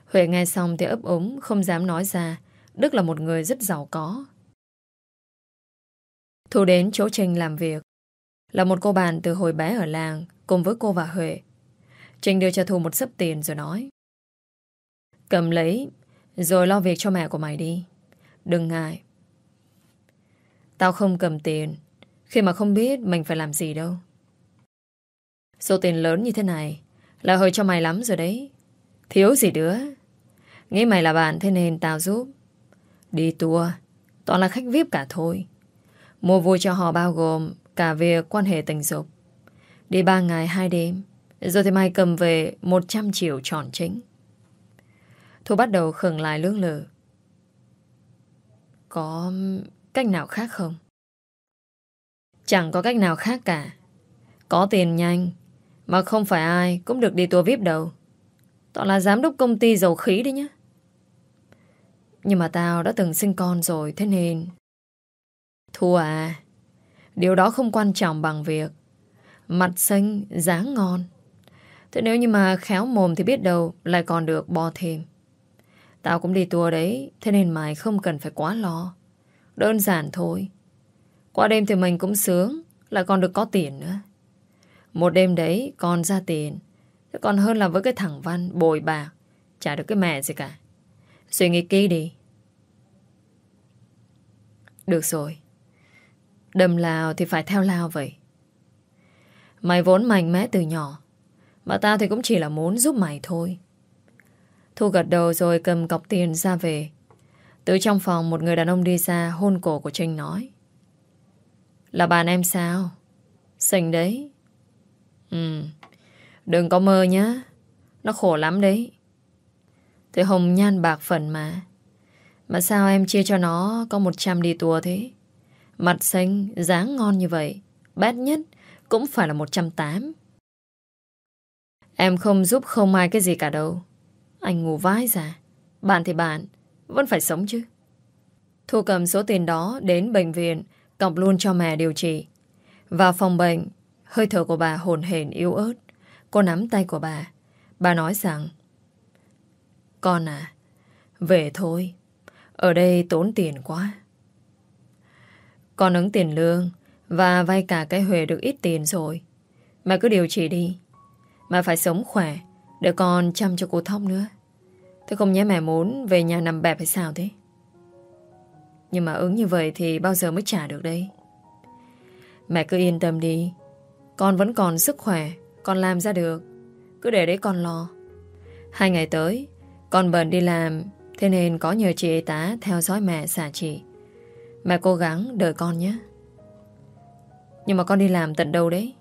Huệ nghe xong thì ấp ống, Không dám nói ra. Đức là một người rất giàu có. Thu đến chỗ Trinh làm việc. Là một cô bạn từ hồi bé ở làng Cùng với cô và Huệ. Trinh đưa cho Thu một sấp tiền rồi nói. Cầm lấy Rồi lo việc cho mẹ của mày đi. Đừng ngại. Tao không cầm tiền. Khi mà không biết mình phải làm gì đâu. Số tiền lớn như thế này Là hơi cho mày lắm rồi đấy. Thiếu gì đứa Nghĩ mày là bạn thế nên tao giúp. Đi tour, Toàn là khách VIP cả thôi. Mua vui cho họ bao gồm Cả việc quan hệ tình dục. Đi ba ngày hai đêm, Rồi thì mày cầm về 100 triệu tròn chính. Thu bắt đầu khừng lại lưỡng lự. Có cách nào khác không? Chẳng có cách nào khác cả. Có tiền nhanh, mà không phải ai cũng được đi tour VIP đâu. Tao là giám đốc công ty dầu khí đấy nhá. Nhưng mà tao đã từng sinh con rồi, thế nên... thua à, điều đó không quan trọng bằng việc mặt xanh, dáng ngon. Thế nếu như mà khéo mồm thì biết đâu lại còn được bò thêm. Tao cũng đi tour đấy Thế nên mày không cần phải quá lo Đơn giản thôi. Qua đêm thì mình cũng sướng Lại còn được có tiền nữa. Một đêm đấy còn ra tiền. Còn hơn là với cái thằng Văn, bồi bạc Chả được cái mẹ gì cả. Suy nghĩ kỹ đi. Được rồi. Đầm lào thì phải theo lao vậy. Mày vốn mạnh mẽ từ nhỏ, Mà tao thì cũng chỉ là muốn giúp mày thôi. Thu gật đầu rồi cầm cọc tiền ra về. Từ trong phòng một người đàn ông đi ra hôn cổ của Trinh nói. Là bạn em sao? Xình đấy. Ừ. Đừng có mơ nhá. Nó khổ lắm đấy. Thế Hồng nhan bạc phần mà. Mà sao em chia cho nó có 100 đi tour thế? Mặt xanh, dáng ngon như vậy. Bát nhất cũng phải là 180. Em không giúp không ai cái gì cả đâu. Anh ngủ vãi ra Bạn thì bạn vẫn phải sống chứ. Thu cầm số tiền đó đến bệnh viện, Cọc luôn cho mẹ điều trị. Vào phòng bệnh, Hơi thở của bà hồn hển yếu ớt. Cô nắm tay của bà. Bà nói rằng, Con à Về thôi. Ở đây tốn tiền quá. Con ứng tiền lương Và vay cả cái Huệ được ít tiền rồi. Mẹ cứ điều trị đi. Mà phải sống khỏe để con chăm cho cô Thóc nữa. Thế không nhé mẹ muốn về nhà nằm bẹp hay sao thế. Nhưng mà ứng như vậy Thì bao giờ mới trả được đây? Mẹ cứ yên tâm đi. Con vẫn còn sức khỏe, Con làm ra được. Cứ để đấy con lo. Hai ngày tới, Con bận đi làm, Thế nên có nhờ chị y tá theo dõi mẹ xả chị. Mẹ cố gắng đợi con nhé. Nhưng mà con đi làm tận đâu đấy?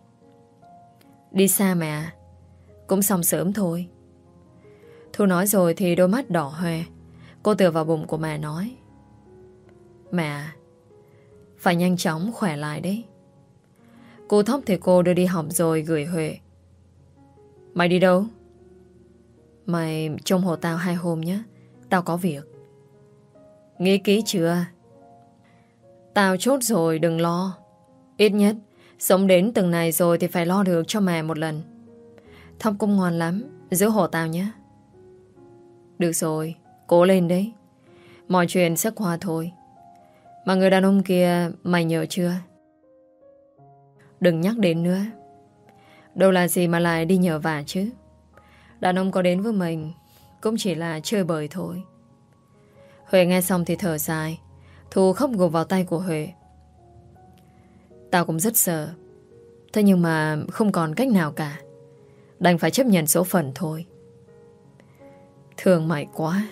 Đi xa mẹ à? Cũng xong sớm thôi. Thu nói rồi thì đôi mắt đỏ hoe. Cô tựa vào bụng của mẹ nói, Mẹ, Phải nhanh chóng khỏe lại đấy. Cô thóc thì cô đưa đi học rồi gửi Huệ, Mày đi đâu? Mày trông hộ tao hai hôm nhé, Tao có việc. Nghĩ kỹ chưa? Tao chốt rồi, đừng lo. Ít nhất, Sống đến từng này rồi thì phải lo được cho mẹ một lần. Thóc cũng ngoan lắm, Giữ hộ tao nhé. Được rồi, Cố lên đấy. Mọi chuyện sẽ qua thôi. Mà người đàn ông kia, mày nhớ chưa? Đừng nhắc đến nữa. Đâu là gì mà lại đi nhờ vả chứ? Đàn ông có đến với mình, Cũng chỉ là chơi bời thôi. Huệ nghe xong thì thở dài. Thu khóc gục vào tay của Huệ. Tao cũng rất sợ. Thế nhưng mà không còn cách nào cả. Đành phải chấp nhận số phận thôi. Thương mày quá.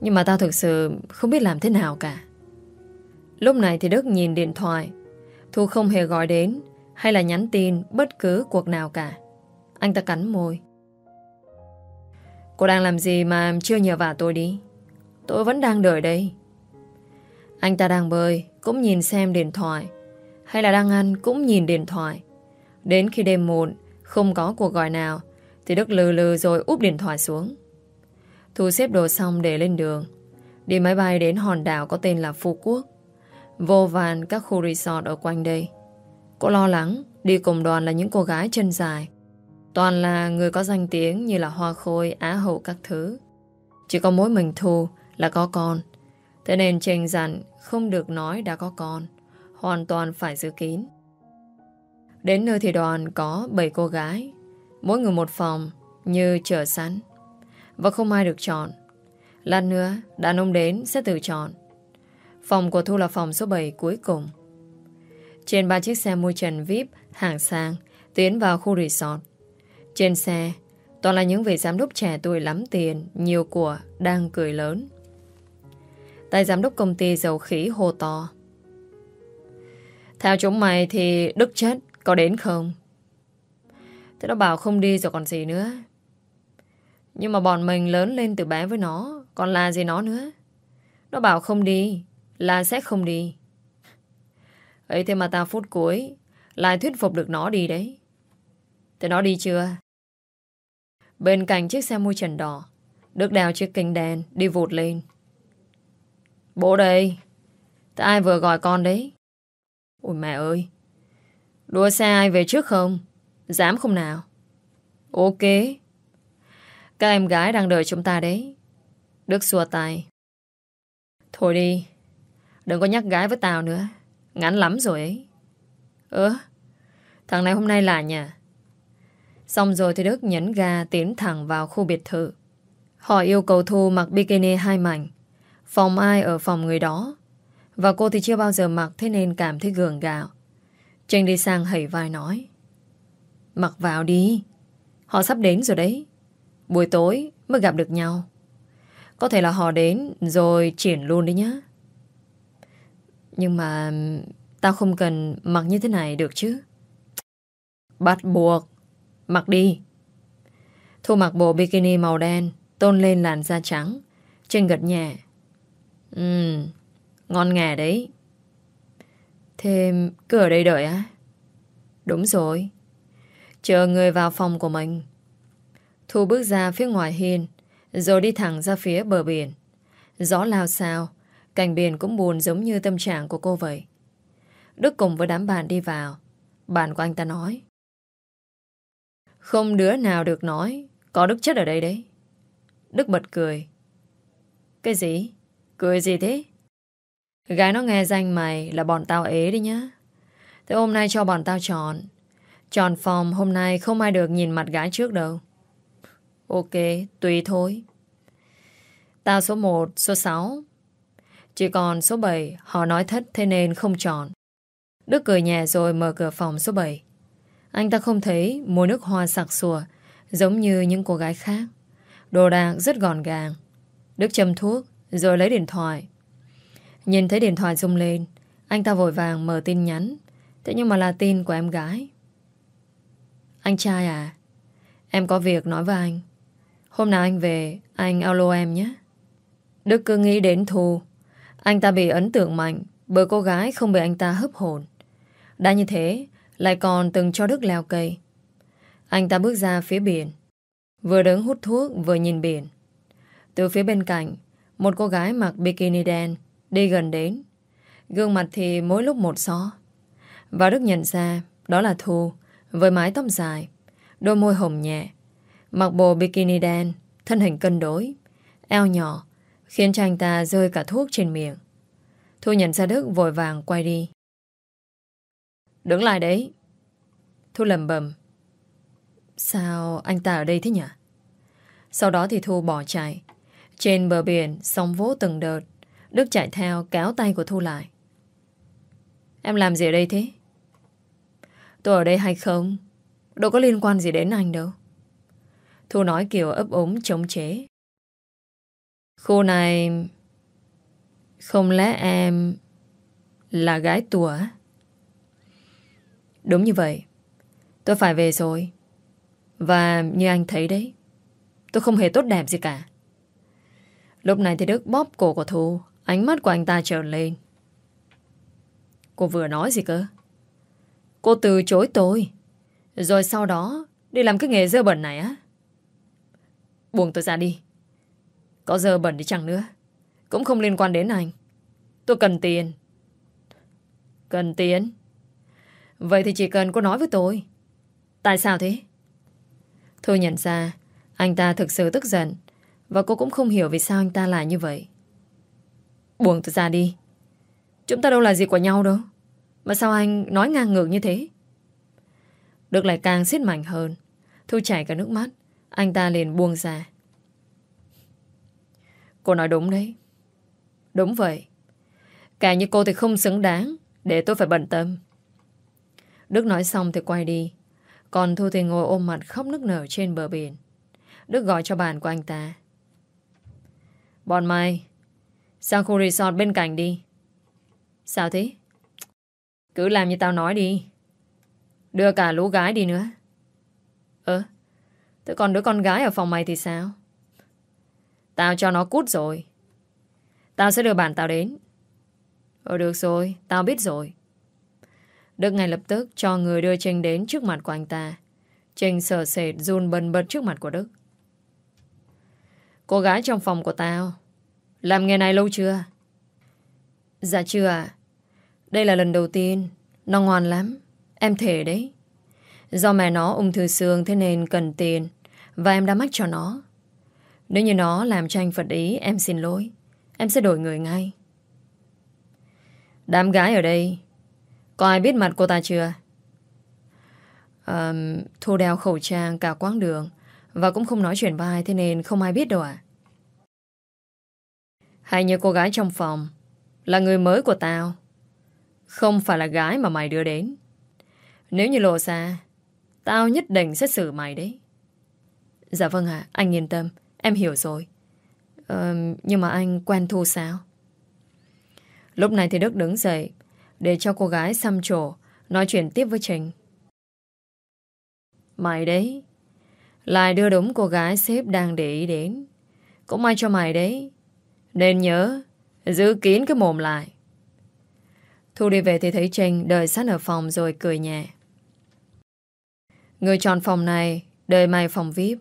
Nhưng mà tao thực sự không biết làm thế nào cả. Lúc này thì Đức nhìn điện thoại. Thu không hề gọi đến Hay là nhắn tin bất cứ cuộc nào cả. Anh ta cắn môi. Cô đang làm gì mà chưa nhờ vả tôi đi? Tôi vẫn đang đợi đây. Anh ta đang bơi, Cũng nhìn xem điện thoại. Hay là đang ăn, cũng nhìn điện thoại. Đến khi đêm muộn, Không có cuộc gọi nào, Thì Đức lừ lừ rồi úp điện thoại xuống. Thu xếp đồ xong để lên đường. Đi máy bay đến hòn đảo có tên là Phú Quốc. Vô vàn các khu resort ở quanh đây. Cô lo lắng Đi cùng đoàn là những cô gái chân dài. Toàn là người có danh tiếng Như là Hoa Khôi, Á Hậu các thứ. Chỉ có mỗi mình Thu là có con. Thế nên Trình dặn Không được nói đã có con. Hoàn toàn phải giữ kín. Đến nơi thì đoàn có 7 cô gái. Mỗi người một phòng Như chờ sẵn. Và không ai được chọn. Lát nữa, đàn ông đến sẽ tự chọn. Phòng của Thu là phòng số 7 cuối cùng. Trên ba chiếc xe môi trần VIP Hàng sang, Tiến vào khu resort. Trên xe, Toàn là những vị giám đốc trẻ tuổi lắm tiền, Nhiều của, đang cười lớn. Tại giám đốc công ty dầu khí hô to. Theo chúng mày thì Đức chết có đến không? Thế nó bảo không đi rồi còn gì nữa. Nhưng mà bọn mình lớn lên từ bé với nó, Còn là gì nó nữa? Nó bảo không đi, Là sẽ không đi. Ấy thế mà tao phút cuối Lại thuyết phục được nó đi đấy. Thế nó đi chưa? Bên cạnh chiếc xe môi trần đỏ Đức đào chiếc kính đèn, Đi vụt lên. Bố đây Thế ai vừa gọi con đấy? Ôi mẹ ơi, Đua xe ai về trước không? Dám không nào? Ok. Các em gái đang đợi chúng ta đấy. Đức xua tay. Thôi đi. Đừng có nhắc gái với tao nữa. Ngắn lắm rồi ấy. Ơ, Thằng này hôm nay là nhà. Xong rồi thì Đức nhấn ga tiến thẳng vào khu biệt thự. Họ yêu cầu Thu mặc bikini hai mảnh. Phòng ai ở phòng người đó? Và cô thì chưa bao giờ mặc Thế nên cảm thấy gường gạo. Tranh đi sang hẩy vai nói. Mặc vào đi. Họ sắp đến rồi đấy. Buổi tối mới gặp được nhau. Có thể là họ đến Rồi triển luôn đấy nhá. Nhưng mà Tao không cần mặc như thế này được chứ. Bắt buộc. Mặc đi. Thu mặc bộ bikini màu đen, Tôn lên làn da trắng, Trên gật nhẹ. Ừ Ngon nghè đấy. Thêm cứ ở đây đợi á. Đúng rồi. Chờ người vào phòng của mình. Thu bước ra phía ngoài hiên, Rồi đi thẳng ra phía bờ biển. Gió lao sao Cảnh biển cũng buồn giống như tâm trạng của cô vậy. Đức cùng với đám bạn đi vào. Bạn của anh ta nói, Không đứa nào được nói Có Đức chết ở đây đấy. Đức bật cười, Cái gì? Cười gì thế? Gái nó nghe danh mày là bọn tao ế đi nhá. Thế hôm nay cho bọn tao chọn. Chọn phòng hôm nay không ai được nhìn mặt gái trước đâu. Ok, tùy thôi. Tao số 1, số 6 Chỉ còn số 7 Họ nói thất thế nên không chọn. Đức cười nhẹ rồi mở cửa phòng số 7 Anh ta không thấy mùi nước hoa sặc sùa Giống như những cô gái khác. Đồ đạc rất gọn gàng. Đức châm thuốc Rồi lấy điện thoại. Nhìn thấy điện thoại rung lên Anh ta vội vàng mở tin nhắn. Thế nhưng mà là tin của em gái. Anh trai à Em có việc nói với anh. Hôm nào anh về Anh alo em nhé Đức cứ nghĩ đến Thu. Anh ta bị ấn tượng mạnh bởi cô gái không bị anh ta hấp hồn. Đã như thế, lại còn từng cho Đức leo cây. Anh ta bước ra phía biển. Vừa đứng hút thuốc vừa nhìn biển. Từ phía bên cạnh, một cô gái mặc bikini đen đi gần đến. Gương mặt thì mỗi lúc một xó. Và Đức nhận ra đó là Thu với mái tóc dài, đôi môi hồng nhẹ, mặc bộ bikini đen, thân hình cân đối, eo nhỏ, khiến cho anh ta rơi cả thuốc trên miệng. Thu nhận ra Đức vội vàng quay đi. Đứng lại đấy. Thu lầm bầm. Sao anh ta ở đây thế nhỉ? Sau đó thì Thu bỏ chạy. Trên bờ biển, sóng vỗ từng đợt. Đức chạy theo kéo tay của Thu lại. Em làm gì ở đây thế? Tôi ở đây hay không? Đâu có liên quan gì đến anh đâu. Thu nói kiểu ấp ống chống chế. Khu này... Không lẽ em... Là gái tùa Đúng như vậy. Tôi phải về rồi. Và như anh thấy đấy, tôi không hề tốt đẹp gì cả. Lúc này thì Đức bóp cổ của Thu, ánh mắt của anh ta trợn lên. Cô vừa nói gì cơ? Cô từ chối tôi, rồi sau đó đi làm cái nghề dơ bẩn này á. Buông tôi ra đi. Có dơ bẩn đi chẳng nữa, cũng không liên quan đến anh. Tôi cần tiền. Cần tiền? Vậy thì chỉ cần cô nói với tôi. Tại sao thế? Thôi nhận ra, anh ta thực sự tức giận và cô cũng không hiểu vì sao anh ta lại như vậy. Buông tôi ra đi. Chúng ta đâu là gì của nhau đâu. Mà sao anh nói ngang ngược như thế? Được lại càng xiết mạnh hơn. Thu chảy cả nước mắt. Anh ta liền buông ra. Cô nói đúng đấy. Đúng vậy. Cả như cô thì không xứng đáng để tôi phải bận tâm. Đức nói xong thì quay đi. Còn Thu thì ngồi ôm mặt khóc nức nở trên bờ biển. Đức gọi cho bạn của anh ta. Bọn mày, sang khu resort bên cạnh đi. Sao thế? Cứ làm như tao nói đi. Đưa cả lũ gái đi nữa. Ơ, thế còn đứa con gái ở phòng mày thì sao? Tao cho nó cút rồi. Tao sẽ đưa bạn tao đến. Ờ được rồi, tao biết rồi. Đức ngay lập tức cho người đưa Trinh đến trước mặt của anh ta. Trinh sờ sệt run bần bật trước mặt của Đức. Cô gái trong phòng của tao Làm nghề này lâu chưa? Dạ chưa ạ Đây là lần đầu tiên Nó ngoan lắm Em thể đấy Do mẹ nó ung thư xương thế nên cần tiền. Và em đã mắc cho nó. Nếu như nó làm cho anh phật ý Em xin lỗi. Em sẽ đổi người ngay. Đám gái ở đây Có ai biết mặt cô ta chưa? Um, Thu đeo khẩu trang cả quãng đường Và cũng không nói chuyện với ai Thế nên không ai biết đâu à Hay như cô gái trong phòng Là người mới của tao. Không phải là gái mà mày đưa đến. Nếu như lộ ra Tao nhất định sẽ xử mày đấy. Dạ vâng ạ Anh yên tâm Em hiểu rồi. Ờ, Nhưng mà anh quen Thu sao? Lúc này thì Đức đứng dậy Để cho cô gái xăm trổ Nói chuyện tiếp với Trình. Mày đấy Lại đưa đúng cô gái sếp đang để ý đến. Cũng may cho mày đấy Nên nhớ Giữ kín cái mồm lại. Thu đi về thì thấy Trình đợi sát ở phòng rồi cười nhẹ. Người chọn phòng này đời mày phòng VIP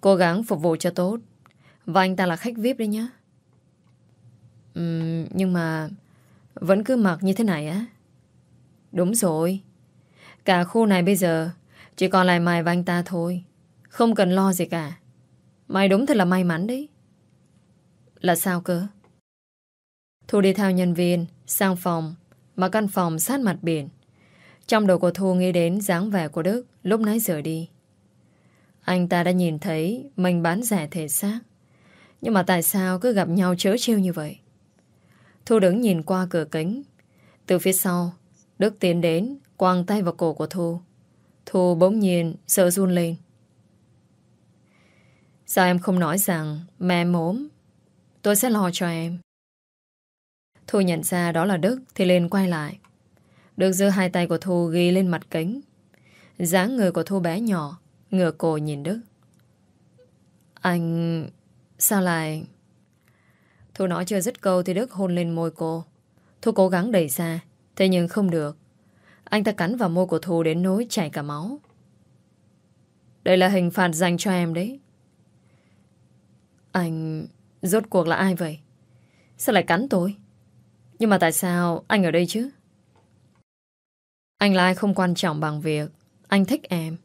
Cố gắng phục vụ cho tốt. Và anh ta là khách VIP đấy nhá. Uhm, Nhưng mà Vẫn cứ mặc như thế này á. Đúng rồi. Cả khu này bây giờ Chỉ còn lại mày và anh ta thôi. Không cần lo gì cả. Mày đúng thật là may mắn đấy. Là sao cơ? Thu đi theo nhân viên Sang phòng Mà căn phòng sát mặt biển. Trong đầu của Thu nghĩ đến dáng vẻ của Đức, Lúc nãy rời đi. Anh ta đã nhìn thấy Mình bán rẻ thể xác. Nhưng mà tại sao cứ gặp nhau chớ trêu như vậy? Thu đứng nhìn qua cửa kính. Từ phía sau, Đức tiến đến Quăng tay vào cổ của Thu. Thu bỗng nhiên sợ run lên. Sao em không nói rằng Mẹ em ốm? Tôi sẽ lo cho em. Thu nhận ra đó là Đức Thì lên quay lại được giơ hai tay của Thu ghi lên mặt kính dáng người của Thu bé nhỏ Ngửa cổ nhìn Đức Anh... Sao lại... Thu nói chưa dứt câu thì Đức hôn lên môi cô. Thu cố gắng đẩy ra, thế nhưng không được. Anh ta cắn vào môi của Thu đến nỗi chảy cả máu. Đây là hình phạt dành cho em đấy. Anh... Rốt cuộc là ai vậy? Sao lại cắn tôi? Nhưng mà tại sao anh ở đây chứ? Anh là ai không quan trọng bằng việc anh thích em.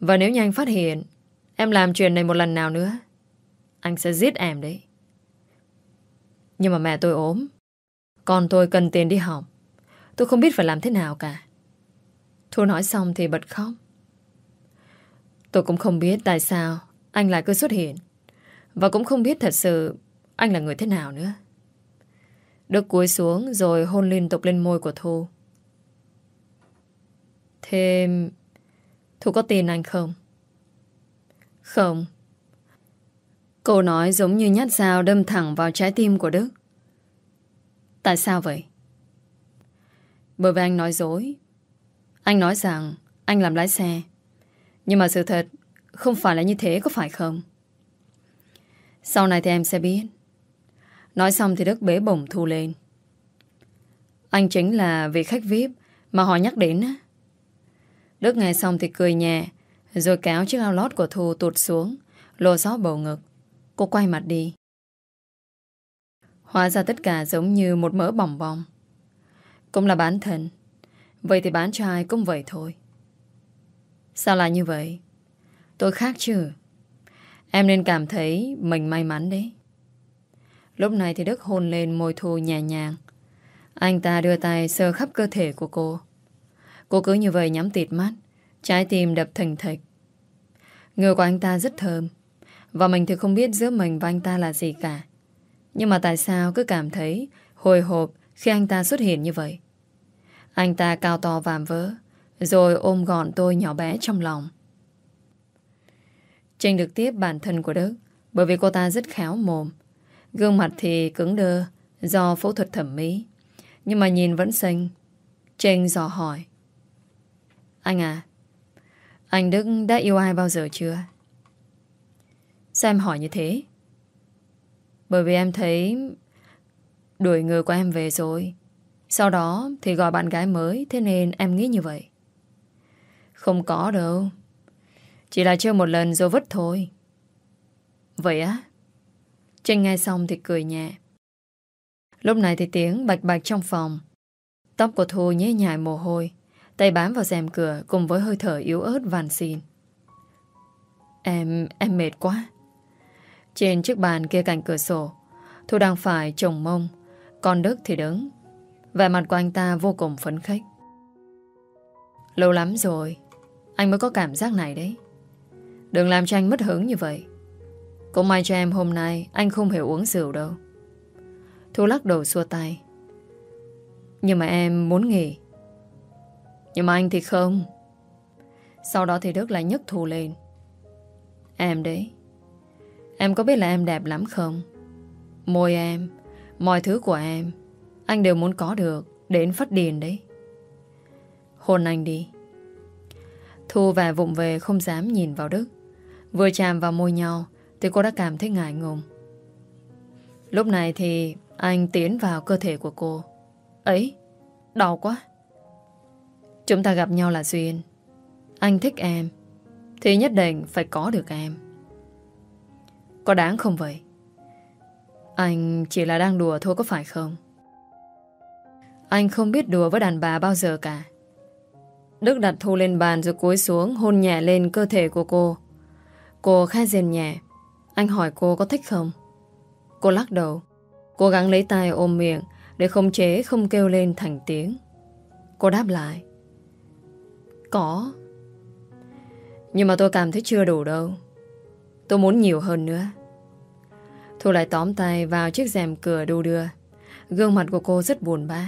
Và nếu như anh phát hiện em làm chuyện này một lần nào nữa, anh sẽ giết em đấy. Nhưng mà mẹ tôi ốm. Con tôi cần tiền đi học. Tôi không biết phải làm thế nào cả. Thu nói xong thì bật khóc. Tôi cũng không biết tại sao anh lại cứ xuất hiện. Và cũng không biết thật sự anh là người thế nào nữa. Đức cúi xuống rồi hôn liên tục lên môi của Thu. Thế Thu có tin anh không? Không. Cô nói giống như nhát dao đâm thẳng vào trái tim của Đức. Tại sao vậy? Bởi vì anh nói dối. Anh nói rằng anh làm lái xe. Nhưng mà sự thật không phải là như thế, có phải không? Sau này thì em sẽ biết. Nói xong thì Đức bế bổng Thu lên. Anh chính là vị khách VIP mà họ nhắc đến á. Đức nghe xong thì cười nhẹ, Rồi kéo chiếc áo lót của Thu tụt xuống, Lộ gió bầu ngực. Cô quay mặt đi. Hóa ra tất cả giống như một mỡ bỏng bong. Cũng là bán thân Vậy thì bán cho ai cũng vậy thôi. Sao lại như vậy? Tôi khác chứ. Em nên cảm thấy mình may mắn đấy. Lúc này thì Đức hôn lên môi Thu nhẹ nhàng. Anh ta đưa tay sơ khắp cơ thể của cô. Cô cứ như vậy nhắm tịt mắt, Trái tim đập thình thịch. Người của anh ta rất thơm, Và mình thì không biết giữa mình và anh ta là gì cả. Nhưng mà tại sao cứ cảm thấy Hồi hộp khi anh ta xuất hiện như vậy? Anh ta cao to vàm vỡ, Rồi ôm gọn tôi nhỏ bé trong lòng. Tranh được tiếp bản thân của Đức, Bởi vì cô ta rất khéo mồm. Gương mặt thì cứng đơ Do phẫu thuật thẩm mỹ, Nhưng mà nhìn vẫn xinh. Tranh dò hỏi anh à Anh Đức đã yêu ai bao giờ chưa? Sao em hỏi như thế? Bởi vì em thấy Đuổi người của em về rồi. Sau đó thì gọi bạn gái mới, Thế nên em nghĩ như vậy. Không có đâu. Chỉ là chơi một lần rồi vứt thôi. Vậy á? Tranh nghe xong thì cười nhẹ. Lúc này thì tiếng bạch bạch trong phòng. Tóc của Thu nhế nhại mồ hôi. Tay bám vào rèm cửa cùng với hơi thở yếu ớt vàn xin. Em, em mệt quá. Trên chiếc bàn kia cạnh cửa sổ, Thu đang phải trồng mông, còn Đức thì đứng. Vẻ mặt của anh ta vô cùng phấn khích. Lâu lắm rồi, anh mới có cảm giác này đấy. Đừng làm cho anh mất hứng như vậy. Cũng may cho em hôm nay anh không hề uống rượu đâu. Thu lắc đầu xua tay. Nhưng mà em muốn nghỉ. Nhưng mà anh thì không. Sau đó thì Đức lại nhấc thù lên. Em đấy, Em có biết là em đẹp lắm không? Môi em, Mọi thứ của em, Anh đều muốn có được, Đến phát điền đấy. Hôn anh đi. Thu và vụng về không dám nhìn vào Đức. Vừa chạm vào môi nhau Thì cô đã cảm thấy ngại ngùng. Lúc này thì Anh tiến vào cơ thể của cô. Ấy, Đau quá. Chúng ta gặp nhau là duyên Anh thích em, Thì nhất định phải có được em Có đáng không vậy Anh chỉ là đang đùa thôi có phải không Anh không biết đùa với đàn bà bao giờ cả Đức đặt Thu lên bàn rồi cúi xuống hôn nhẹ lên cơ thể của cô. Cô khai rền nhẹ. Anh hỏi cô có thích không? Cô lắc đầu. Cố gắng lấy tay ôm miệng để không chế, không kêu lên thành tiếng. Cô đáp lại. Có. Nhưng mà tôi cảm thấy chưa đủ đâu. Tôi muốn nhiều hơn nữa. Thu lại tóm tay vào chiếc rèm cửa đu đưa. Gương mặt của cô rất buồn bã.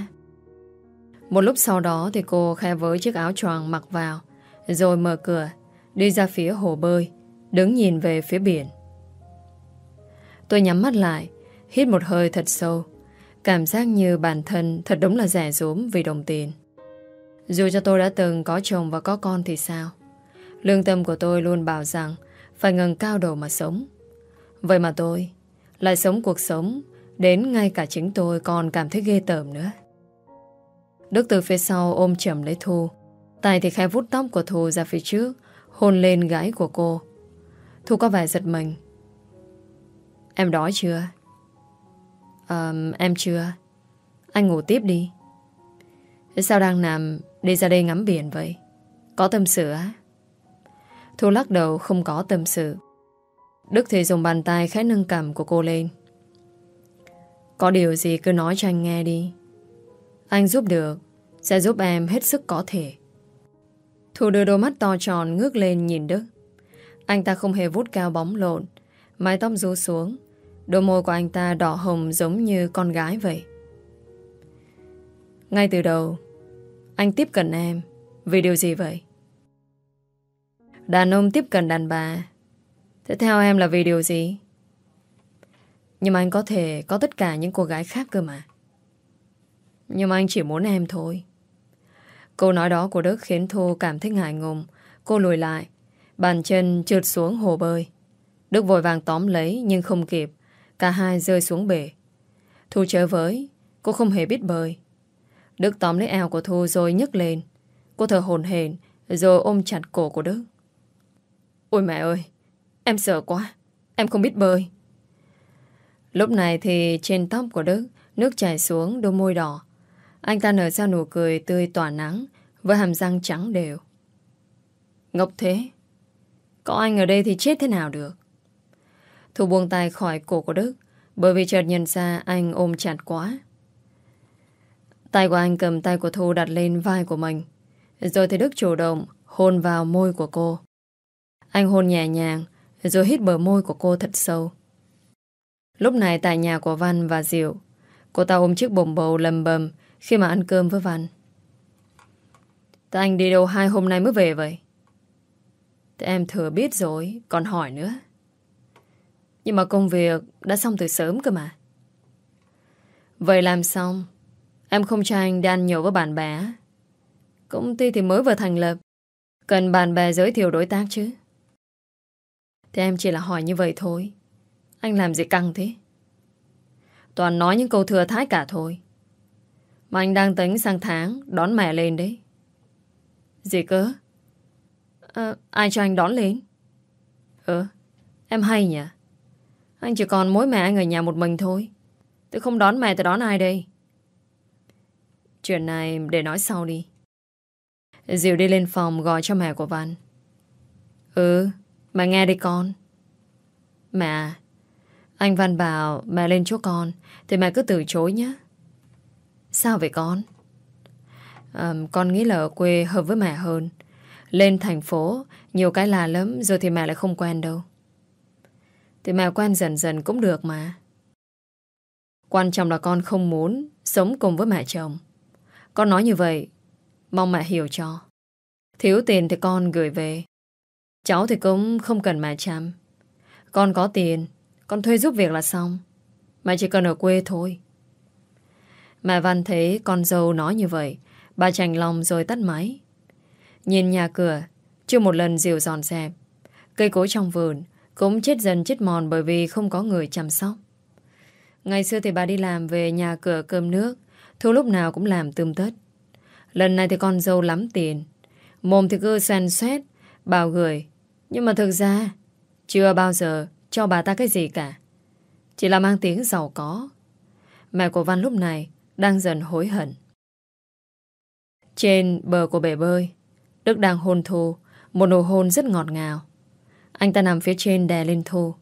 Một lúc sau đó thì cô khe với chiếc áo choàng mặc vào, Rồi mở cửa, Đi ra phía hồ bơi, Đứng nhìn về phía biển. Tôi nhắm mắt lại, Hít một hơi thật sâu. Cảm giác như bản thân thật đúng là rẻ rúm vì đồng tiền dù cho tôi đã từng có chồng và có con thì sao Lương tâm của tôi luôn bảo rằng Phải ngừng cao đầu mà sống Vậy mà tôi Lại sống cuộc sống Đến ngay cả chính tôi còn cảm thấy ghê tởm nữa. Đức từ phía sau ôm chầm lấy Thu. tài thì khẽ vút tóc của Thu ra phía trước, hôn lên gái của cô. Thu có vẻ giật mình. Em đói chưa? À, em chưa. Anh ngủ tiếp đi. Sao đang nằm đi ra đây ngắm biển vậy? Có tâm sự á? Thu lắc đầu không có tâm sự. Đức thì dùng bàn tay khẽ nâng cầm của cô lên. Có điều gì cứ nói cho anh nghe đi. Anh giúp được, sẽ giúp em hết sức có thể. Thu đưa đôi mắt to tròn ngước lên nhìn Đức. Anh ta không hề vút cao bóng lộn, mái tóc rú xuống. Đôi môi của anh ta đỏ hồng giống như con gái vậy. Ngay từ đầu, anh tiếp cận em vì điều gì vậy? Đàn ông tiếp cận đàn bà Thế theo em là vì điều gì? Nhưng mà anh có thể có tất cả những cô gái khác cơ mà. Nhưng mà anh chỉ muốn em thôi. Câu nói đó của Đức khiến Thu cảm thấy ngại ngùng. Cô lùi lại. Bàn chân trượt xuống hồ bơi. Đức vội vàng tóm lấy nhưng không kịp. Cả hai rơi xuống bể. Thu chơi với. Cô không hề biết bơi. Đức tóm lấy eo của Thu rồi nhấc lên. Cô thở hồn hển rồi ôm chặt cổ của Đức. Ôi mẹ ơi, em sợ quá. Em không biết bơi. Lúc này thì trên tóc của Đức nước chảy xuống đôi môi đỏ. Anh ta nở ra nụ cười tươi tỏa nắng với hàm răng trắng đều. Ngốc thế. Có anh ở đây thì chết thế nào được. Thu buông tay khỏi cổ của Đức bởi vì chợt nhận ra anh ôm chặt quá. Tay của anh cầm tay của Thu đặt lên vai của mình. Rồi thì Đức chủ động hôn vào môi của cô. Anh hôn nhẹ nhàng rồi hít bờ môi của cô thật sâu. Lúc này tại nhà của Văn và Diệu, cô ta ôm chiếc bồng bầu lầm bầm khi mà ăn cơm với Văn. Tại anh đi đâu hai hôm nay mới về vậy? Thì em thừa biết rồi, còn hỏi nữa. Nhưng mà công việc đã xong từ sớm cơ mà. Vậy làm xong, em không cho anh đi ăn nhiều với bạn bè. Công ty thì mới vừa thành lập, cần bạn bè giới thiệu đối tác chứ. Thì em chỉ là hỏi như vậy thôi. Anh làm gì căng thế? Toàn nói những câu thừa thái cả thôi. Mà anh đang tính sang tháng đón mẹ lên đấy. Gì cơ? À, ai cho anh đón lên? Ừ, em hay nhỉ? Anh chỉ còn mỗi mẹ anh ở nhà một mình thôi. Tôi không đón mẹ tôi đón ai đây? Chuyện này để nói sau đi. Diệu đi lên phòng gọi cho mẹ của Văn. Ừ, mẹ nghe đi con. Mẹ, anh Văn bảo mẹ lên chỗ con thì mẹ cứ từ chối nhé. Sao vậy con? À, con nghĩ là ở quê hợp với mẹ hơn. Lên thành phố, nhiều cái là lắm, rồi thì mẹ lại không quen đâu. Thì mẹ quen dần dần cũng được mà. Quan trọng là con không muốn sống cùng với mẹ chồng. Con nói như vậy, mong mẹ hiểu cho. Thiếu tiền thì con gửi về. Cháu thì cũng không cần mẹ chăm. Con có tiền, con thuê giúp việc là xong. Mẹ chỉ cần ở quê thôi. Mẹ Văn thấy con dâu nói như vậy Bà chành lòng rồi tắt máy Nhìn nhà cửa Chưa một lần dịu dọn dẹp Cây cối trong vườn Cũng chết dần chết mòn bởi vì không có người chăm sóc Ngày xưa thì bà đi làm về nhà cửa cơm nước Thu lúc nào cũng làm tươm tất Lần này thì con dâu lắm tiền Mồm thì cứ xoan xoét Bảo gửi Nhưng mà thực ra Chưa bao giờ cho bà ta cái gì cả Chỉ là mang tiếng giàu có Mẹ của Văn lúc này đang dần hối hận. Trên bờ của bể bơi, Đức đang hôn Thu, một nụ hôn rất ngọt ngào. Anh ta nằm phía trên đè lên Thu.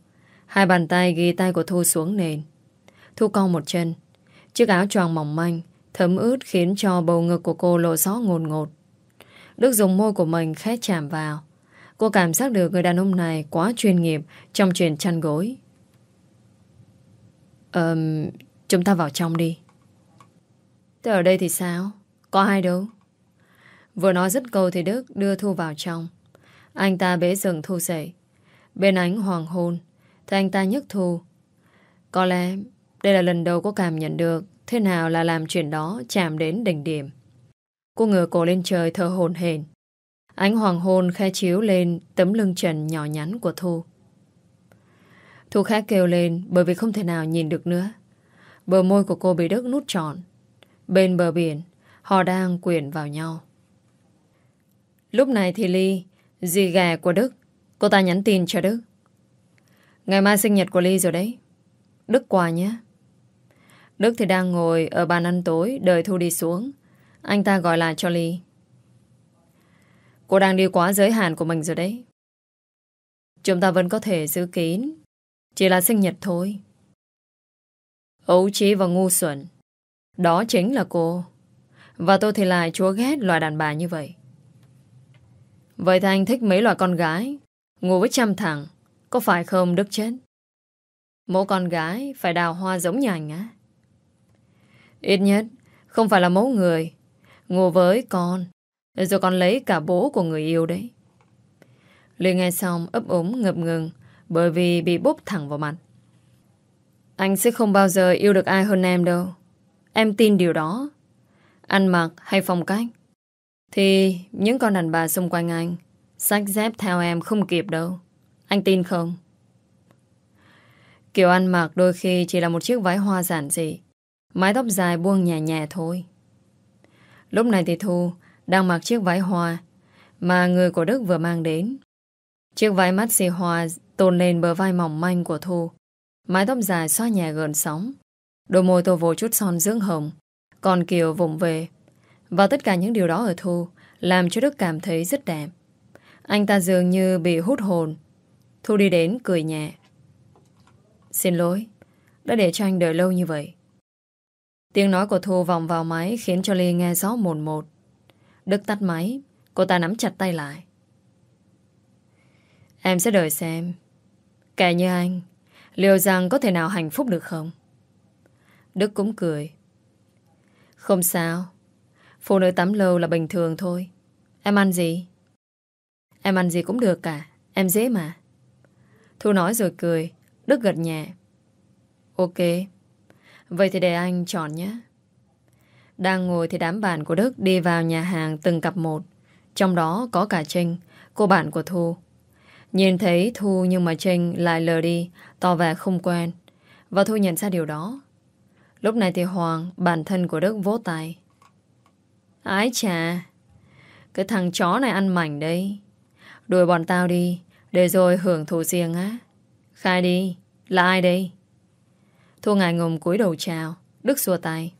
Hai bàn tay ghi tay của Thu xuống nền. Thu cong một chân. Chiếc áo choàng mỏng manh, thấm ướt khiến cho bầu ngực của cô lộ rõ ngồn ngột. Đức dùng môi của mình khét chạm vào. Cô cảm giác được người đàn ông này quá chuyên nghiệp trong chuyện chăn gối. Ờm, chúng ta vào trong đi. Thế ở đây thì sao? Có ai đâu? Vừa nói dứt câu thì Đức đưa Thu vào trong. Anh ta bế rừng Thu dậy. Bên ánh hoàng hôn, thì anh ta nhấc Thu. Có lẽ đây là lần đầu cô cảm nhận được thế nào là làm chuyện đó chạm đến đỉnh điểm. Cô ngửa cổ lên trời thở hồn hển. Ánh hoàng hôn khe chiếu lên tấm lưng trần nhỏ nhắn của Thu. Thu khẽ kêu lên bởi vì không thể nào nhìn được nữa. Bờ môi của cô bị đứt nút tròn. Bên bờ biển, họ đang quyển vào nhau. Lúc này thì Ly, dì gà của Đức, cô ta nhắn tin cho Đức. Ngày mai sinh nhật của Ly rồi đấy. Đức quà nhé. Đức thì đang ngồi ở bàn ăn tối đợi Thu đi xuống. Anh ta gọi lại cho Ly. Cô đang đi quá giới hạn của mình rồi đấy. Chúng ta vẫn có thể giữ kín. Chỉ là sinh nhật thôi. Ấu trí và ngu xuẩn. Đó chính là cô. Và tôi thì lại chúa ghét loại đàn bà như vậy. Vậy thì anh thích mấy loại con gái, Ngủ với trăm thằng Có phải không Đức chết Mỗi con gái phải đào hoa giống nhà anh á Ít nhất, Không phải là mẫu người. Ngủ với con, Rồi còn lấy cả bố của người yêu đấy. Liên nghe xong, ấp úng, ngập ngừng, Bởi vì bị bốp thẳng vào mặt. Anh sẽ không bao giờ yêu được ai hơn em đâu. Em tin điều đó. Ăn mặc hay phong cách, Thì những con đàn bà xung quanh anh Sách dép theo em không kịp đâu. Anh tin không? Kiểu ăn mặc đôi khi chỉ là một chiếc váy hoa giản dị Mái tóc dài buông nhẹ nhẹ thôi. Lúc này thì Thu Đang mặc chiếc váy hoa Mà người của Đức vừa mang đến. Chiếc váy mắt xì hoa Tôn lên bờ vai mỏng manh của Thu. Mái tóc dài xoa nhẹ gần sóng. Đôi môi tô vô chút son dưỡng hồng, Còn Kiều vùng về. Và tất cả những điều đó ở Thu Làm cho Đức cảm thấy rất đẹp. Anh ta dường như bị hút hồn. Thu đi đến cười nhẹ. Xin lỗi, Đã để cho anh đợi lâu như vậy. Tiếng nói của Thu vòng vào máy Khiến cho Ly nghe rõ mồn một. Đức tắt máy, Cô ta nắm chặt tay lại. Em sẽ đợi xem. Kẻ như anh, Liệu rằng có thể nào hạnh phúc được không? Đức cũng cười. Không sao. Phụ nữ tắm lâu là bình thường thôi. Em ăn gì? Em ăn gì cũng được cả. Em dễ mà. Thu nói rồi cười. Đức gật nhẹ. Ok. Vậy thì để anh chọn nhé. Đang ngồi thì đám bạn của Đức Đi vào nhà hàng từng cặp một. Trong đó có cả Trinh Cô bạn của Thu. Nhìn thấy Thu nhưng mà Trinh lại lờ đi, Tỏ vẻ không quen. Và Thu nhận ra điều đó. Lúc này thì Hoàng Bản thân của Đức vỗ tay. Ái chà, Cái thằng chó này ăn mảnh đây Đuổi bọn tao đi, Để rồi hưởng thụ riêng á. Khai đi, Là ai đây? Thu ngại ngùng cúi đầu chào. Đức xua tay.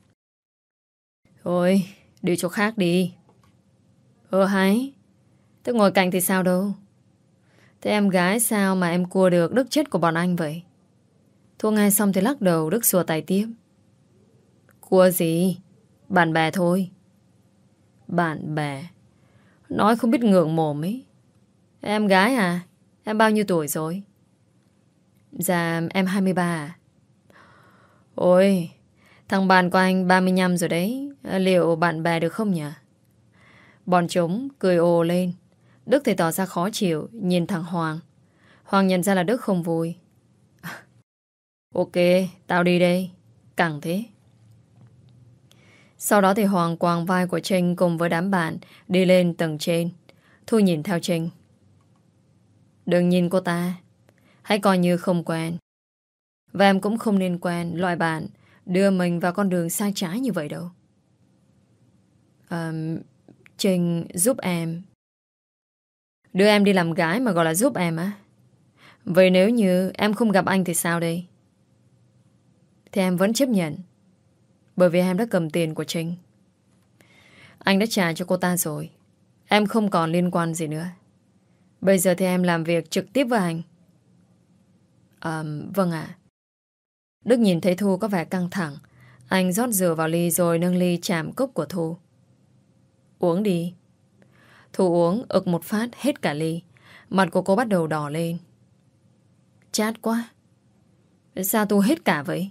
Thôi, đi chỗ khác đi. Ờ hay Thế ngồi cạnh thì sao đâu? Thế em gái sao mà em cua được đức chết của bọn anh vậy? Thu ngay xong thì lắc đầu, Đức xua tay tiếp. Cua gì? Bạn bè thôi. Bạn bè? Nói không biết ngượng mồm ấy. Em gái à? Em bao nhiêu tuổi rồi? Dạ em 23 à. Ôi, Thằng bạn của anh 35 rồi đấy. Liệu bạn bè được không nhỉ? Bọn chúng cười ồ lên. Đức thì tỏ ra khó chịu, Nhìn thằng Hoàng. Hoàng nhận ra là Đức không vui. Ok, tao đi đây. Cẳng thế. Sau đó thì Hoàng quàng vai của Trinh Cùng với đám bạn Đi lên tầng trên. Thu nhìn theo Trinh. Đừng nhìn cô ta. Hãy coi như không quen. Và em cũng không nên quen loại bạn Đưa mình vào con đường sai trái như vậy đâu. À, Trình giúp em. Đưa em đi làm gái mà gọi là giúp em á. Vậy nếu như em không gặp anh thì sao đây? Thì em vẫn chấp nhận. Bởi vì em đã cầm tiền của Trinh Anh đã trả cho cô ta rồi. Em không còn liên quan gì nữa. Bây giờ thì em làm việc trực tiếp với anh. À vâng ạ. Đức nhìn thấy Thu có vẻ căng thẳng. Anh rót rượu vào ly rồi nâng ly chạm cốc của Thu. Uống đi. Thu uống ực một phát hết cả ly. Mặt của cô bắt đầu đỏ lên. Chát quá. Sao Thu hết cả vậy?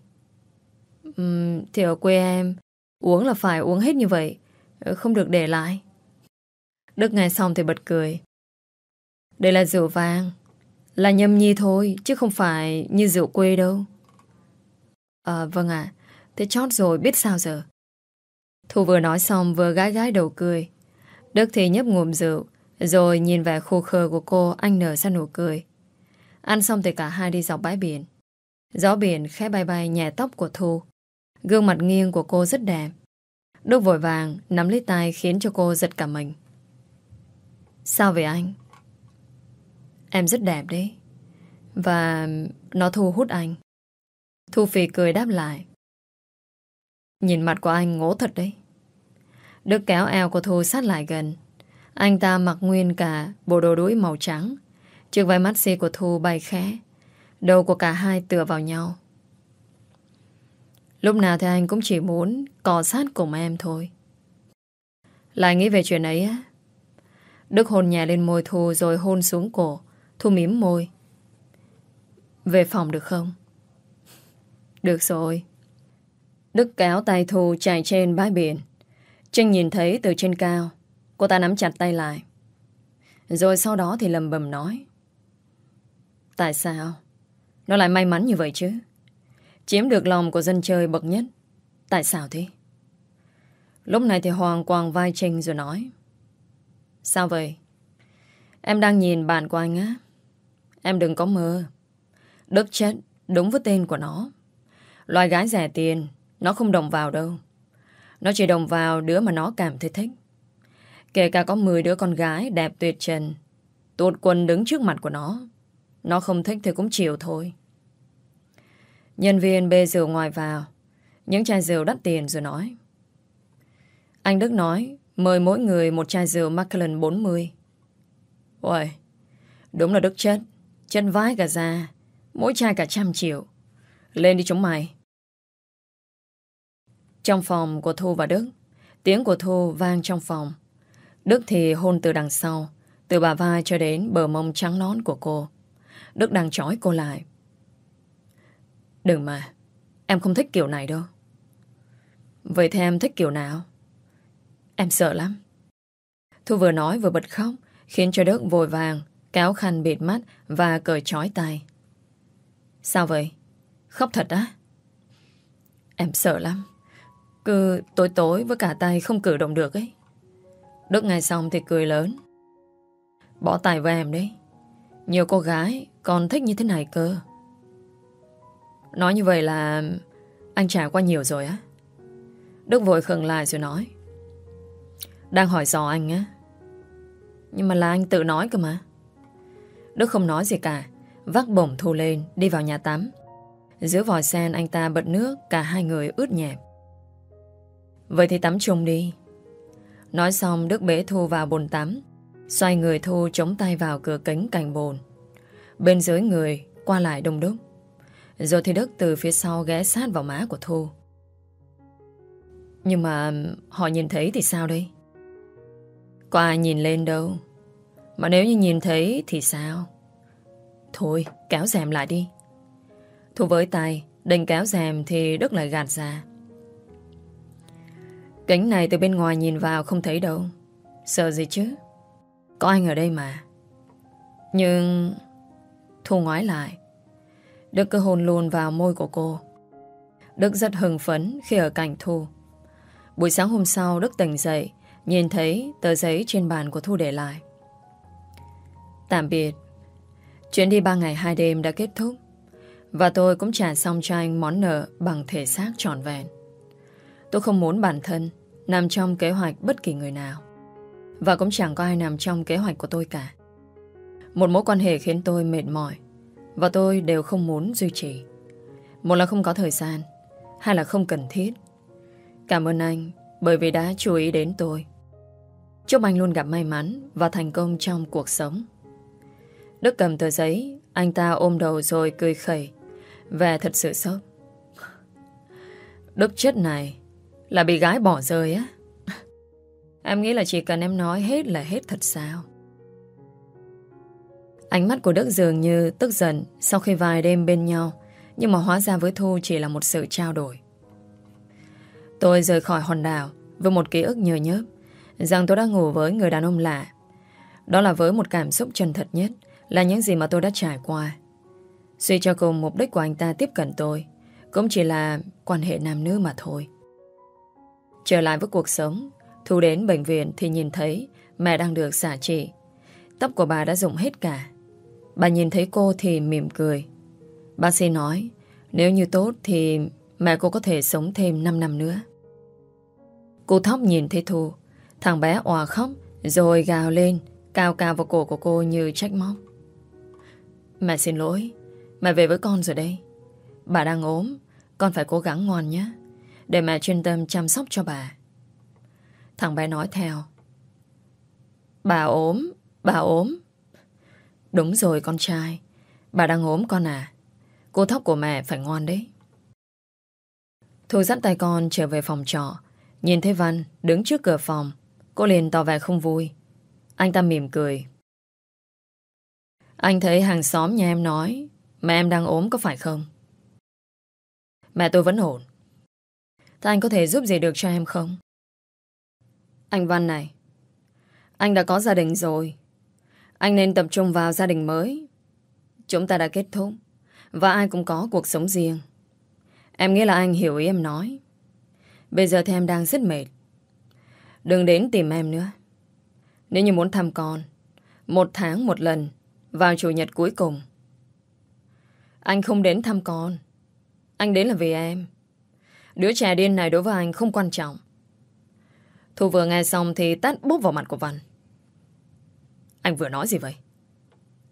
Uhm, Thì ở quê em Uống là phải uống hết như vậy. Không được để lại. Đức nghe xong thì bật cười. Đây là rượu vàng Là nhâm nhi thôi Chứ không phải như rượu quê đâu. À vâng ạ Thế chót rồi, biết sao giờ Thu vừa nói xong vừa gái gái đầu cười Đức thì nhấp ngụm rượu, Rồi nhìn về khô khờ của cô Anh nở ra nụ cười Ăn xong thì cả hai đi dọc bãi biển Gió biển khẽ bay bay nhẹ tóc của Thu Gương mặt nghiêng của cô rất đẹp. Đức vội vàng nắm lấy tay khiến cho cô giật cả mình. Sao vậy anh? Em rất đẹp đấy. Và nó thu hút anh. Thu Phi cười đáp lại. Nhìn mặt của anh ngố thật đấy. Đức kéo eo của Thu sát lại gần. Anh ta mặc nguyên cả bộ đồ đuối màu trắng. Chiếc vai mắt xì của Thu bay khẽ. Đầu của cả hai tựa vào nhau. Lúc nào thì anh cũng chỉ muốn cò sát cùng em thôi. Lại nghĩ về chuyện ấy á. Đức hôn nhẹ lên môi Thu rồi hôn xuống cổ. Thu mím môi. Về phòng được không? Được rồi. Đức kéo tay Thu chạy trên bãi biển. Trinh nhìn thấy từ trên cao. Cô ta nắm chặt tay lại. Rồi sau đó thì lầm bầm nói. Tại sao? Nó lại may mắn như vậy chứ? Chiếm được lòng của dân chơi bậc nhất. Tại sao thế? Lúc này thì Hoàng quàng vai Trinh rồi nói. Sao vậy? Em đang nhìn bạn của anh á. Em đừng có mơ. Đức chết đúng với tên của nó. Loài gái rẻ tiền, nó không đồng vào đâu. Nó chỉ đồng vào đứa mà nó cảm thấy thích. Kể cả có 10 đứa con gái đẹp tuyệt trần, tuột quần đứng trước mặt của nó. Nó không thích thì cũng chịu thôi. Nhân viên bê rượu ngoài vào, những chai rượu đắt tiền rồi nói. Anh Đức nói, mời mỗi người một chai rượu Macallan 40. Ôi, đúng là Đức chết, chân vái cả ra, mỗi chai cả trăm triệu. Lên đi chúng mày. Trong phòng của Thu và Đức, tiếng của Thu vang trong phòng. Đức thì hôn từ đằng sau, từ bà vai cho đến bờ mông trắng nón của cô. Đức đang trói cô lại. Đừng mà, em không thích kiểu này đâu. Vậy thì em thích kiểu nào? Em sợ lắm. Thu vừa nói vừa bật khóc, khiến cho Đức vội vàng, kéo khăn bịt mắt và cởi trói tay. Sao vậy? Khóc thật á? Em sợ lắm. Cứ tối tối với cả tay không cử động được ấy. Đức ngay xong thì cười lớn. Bỏ tay vào em đấy. Nhiều cô gái còn thích như thế này cơ. Nói như vậy là anh trải qua nhiều rồi á. Đức vội khừng lại rồi nói. Đang hỏi dò anh á. Nhưng mà là anh tự nói cơ mà. Đức không nói gì cả. Vác bổng thu lên, đi vào nhà tắm. Giữa vòi sen anh ta bật nước, cả hai người ướt nhẹp. Vậy thì tắm chung đi. Nói xong Đức bế Thu vào bồn tắm. Xoay người Thu chống tay vào cửa kính cạnh bồn. Bên dưới người, qua lại đông đúc. Rồi thì Đức từ phía sau ghé sát vào má của Thu. Nhưng mà họ nhìn thấy thì sao đây? Có ai nhìn lên đâu. Mà nếu như nhìn thấy thì sao? Thôi, kéo rèm lại đi. Thu với tay, định kéo rèm thì Đức lại gạt ra. Kính này từ bên ngoài nhìn vào không thấy đâu. Sợ gì chứ? Có anh ở đây mà. Nhưng... Thu ngoái lại. Đức cứ hôn luôn vào môi của cô. Đức rất hừng phấn khi ở cạnh Thu. Buổi sáng hôm sau Đức tỉnh dậy, nhìn thấy tờ giấy trên bàn của Thu để lại. Tạm biệt. Chuyến đi ba ngày hai đêm đã kết thúc. Và tôi cũng trả xong cho anh món nợ bằng thể xác trọn vẹn. Tôi không muốn bản thân nằm trong kế hoạch bất kỳ người nào. Và cũng chẳng có ai nằm trong kế hoạch của tôi cả. Một mối quan hệ khiến tôi mệt mỏi và tôi đều không muốn duy trì. Một là không có thời gian, hai là không cần thiết. Cảm ơn anh bởi vì đã chú ý đến tôi. Chúc anh luôn gặp may mắn và thành công trong cuộc sống. Đức cầm tờ giấy, anh ta ôm đầu rồi cười khẩy. Vẻ thật sự sốc. Đức chết này là bị gái bỏ rơi á. Em nghĩ là chỉ cần em nói hết là hết thật sao? Ánh mắt của Đức dường như tức giận sau khi vài đêm bên nhau, nhưng mà hóa ra với Thu chỉ là một sự trao đổi. Tôi rời khỏi hòn đảo với một ký ức nhờ nhớp rằng tôi đã ngủ với người đàn ông lạ. Đó là với một cảm xúc chân thật nhất là những gì mà tôi đã trải qua. Suy cho cùng mục đích của anh ta tiếp cận tôi cũng chỉ là quan hệ nam nữ mà thôi. Trở lại với cuộc sống, Thu đến bệnh viện thì nhìn thấy mẹ đang được xả trị. Tóc của bà đã rụng hết cả. Bà nhìn thấy cô thì mỉm cười. Bác sĩ nói, nếu như tốt thì mẹ cô có thể sống thêm 5 năm nữa. Cô Thóc nhìn thấy Thu, thằng bé òa khóc rồi gào lên, cao cao vào cổ của cô như trách móc. Mẹ xin lỗi, mẹ về với con rồi đây. Bà đang ốm, con phải cố gắng ngoan nhé, để mẹ chuyên tâm chăm sóc cho bà. Thằng bé nói theo. Bà ốm, bà ốm. Đúng rồi con trai, bà đang ốm con à. Cô thóc của mẹ phải ngon đấy. Thu dắt tay con trở về phòng trọ. Nhìn thấy Văn đứng trước cửa phòng. Cô liền tỏ vẻ không vui. Anh ta mỉm cười. Anh thấy hàng xóm nhà em nói mẹ em đang ốm có phải không? Mẹ tôi vẫn ổn. Thế anh có thể giúp gì được cho em không? Anh Văn này. Anh đã có gia đình rồi. Anh nên tập trung vào gia đình mới. Chúng ta đã kết thúc. Và ai cũng có cuộc sống riêng. Em nghĩ là anh hiểu ý em nói. Bây giờ thì em đang rất mệt. Đừng đến tìm em nữa. Nếu như muốn thăm con, một tháng một lần, vào chủ nhật cuối cùng. Anh không đến thăm con. Anh đến là vì em. Đứa trẻ điên này đối với anh không quan trọng. Thu vừa nghe xong thì tát búp vào mặt của Văn. Anh vừa nói gì vậy?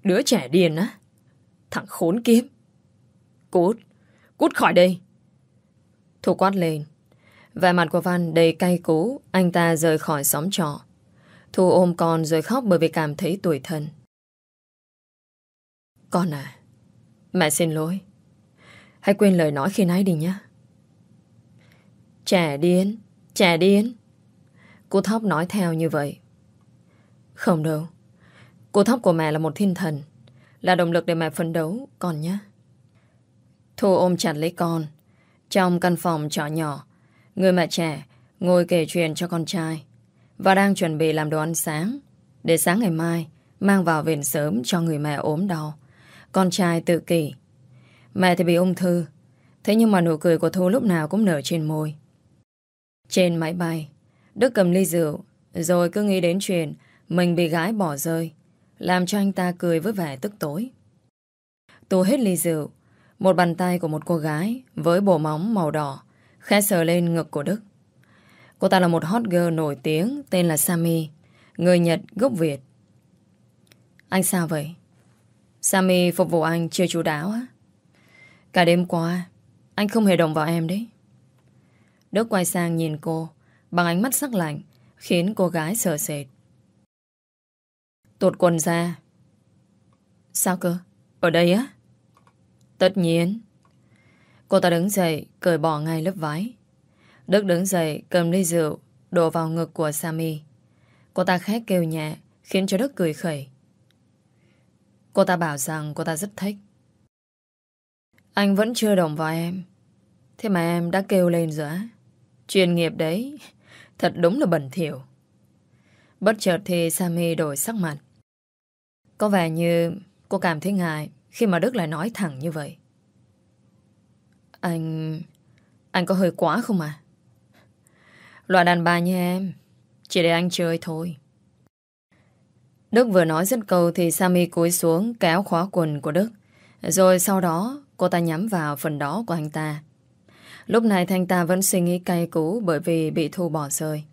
Đứa trẻ điên á? Thằng khốn kiếp. Cút, cút khỏi đây. Thu quát lên. Vẻ mặt của Văn đầy cay cú, anh ta rời khỏi xóm trọ. Thu ôm con rồi khóc bởi vì cảm thấy tuổi thân. Con à, mẹ xin lỗi. Hãy quên lời nói khi nãy đi nhé. Trẻ điên, trẻ điên. Cô Thóc nói theo như vậy. Không đâu. Cô Thóc của mẹ là một thiên thần. Là động lực để mẹ phấn đấu, con nhé. Thu ôm chặt lấy con. Trong căn phòng trọ nhỏ, người mẹ trẻ ngồi kể chuyện cho con trai và đang chuẩn bị làm đồ ăn sáng để sáng ngày mai mang vào viện sớm cho người mẹ ốm đau. Con trai tự kỷ. Mẹ thì bị ung thư. Thế nhưng mà nụ cười của Thu lúc nào cũng nở trên môi. Trên máy bay, Đức cầm ly rượu rồi cứ nghĩ đến chuyện mình bị gái bỏ rơi làm cho anh ta cười với vẻ tức tối. Tù hết ly rượu một bàn tay của một cô gái với bộ móng màu đỏ khẽ sờ lên ngực của Đức. Cô ta là một hot girl nổi tiếng tên là Sammy, người Nhật gốc Việt. Anh sao vậy? Sammy phục vụ anh chưa chú đáo á? Cả đêm qua, anh không hề động vào em đấy. Đức quay sang nhìn cô bằng ánh mắt sắc lạnh khiến cô gái sợ sệt. Tuột quần ra. Sao cơ? Ở đây á? Tất nhiên. Cô ta đứng dậy, cởi bỏ ngay lớp váy. Đức đứng dậy, cầm ly rượu, đổ vào ngực của Sammy. Cô ta khét kêu nhẹ, khiến cho Đức cười khẩy. Cô ta bảo rằng cô ta rất thích. Anh vẫn chưa đồng vào em. Thế mà em đã kêu lên rồi á. Chuyên nghiệp đấy. Thật đúng là bẩn thỉu. Bất chợt thì Sammy đổi sắc mặt. Có vẻ như cô cảm thấy ngại khi mà Đức lại nói thẳng như vậy. Anh... Anh có hơi quá không à? Loại đàn bà như em, Chỉ để anh chơi thôi Đức vừa nói dứt câu Thì Sammy cúi xuống kéo khóa quần của Đức Rồi sau đó, Cô ta nhắm vào phần đó của anh ta Lúc này thanh ta vẫn suy nghĩ cay cú Bởi vì bị Thu bỏ rơi.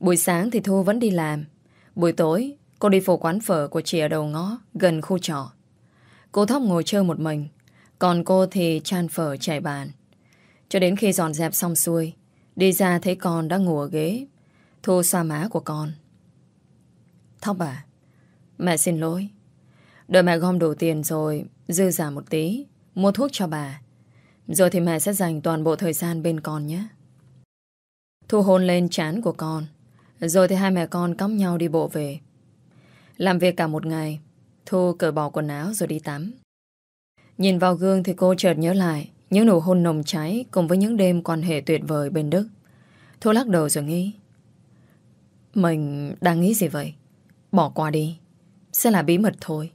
Buổi sáng thì Thu vẫn đi làm. Buổi tối, Cô đi phố quán phở của chị ở đầu ngõ, Gần khu trọ. Cô Thóc ngồi chơi một mình, Còn cô thì chan phở chạy bàn. Cho đến khi dọn dẹp xong xuôi, Đi ra thấy con đã ngủ ở ghế. Thu xoa má của con. Thóc à Mẹ xin lỗi. Đợi mẹ gom đủ tiền rồi Dư giả một tí, Mua thuốc cho bà. Rồi thì mẹ sẽ dành toàn bộ thời gian bên con nhé. Thu hôn lên chán của con. Rồi thì hai mẹ con cắm nhau đi bộ về. Làm việc cả một ngày, Thu cởi bỏ quần áo rồi đi tắm. Nhìn vào gương thì cô chợt nhớ lại Những nụ hôn nồng cháy Cùng với những đêm quan hệ tuyệt vời bên Đức. Thu lắc đầu rồi nghĩ, Mình đang nghĩ gì vậy? Bỏ qua đi, Sẽ là bí mật thôi.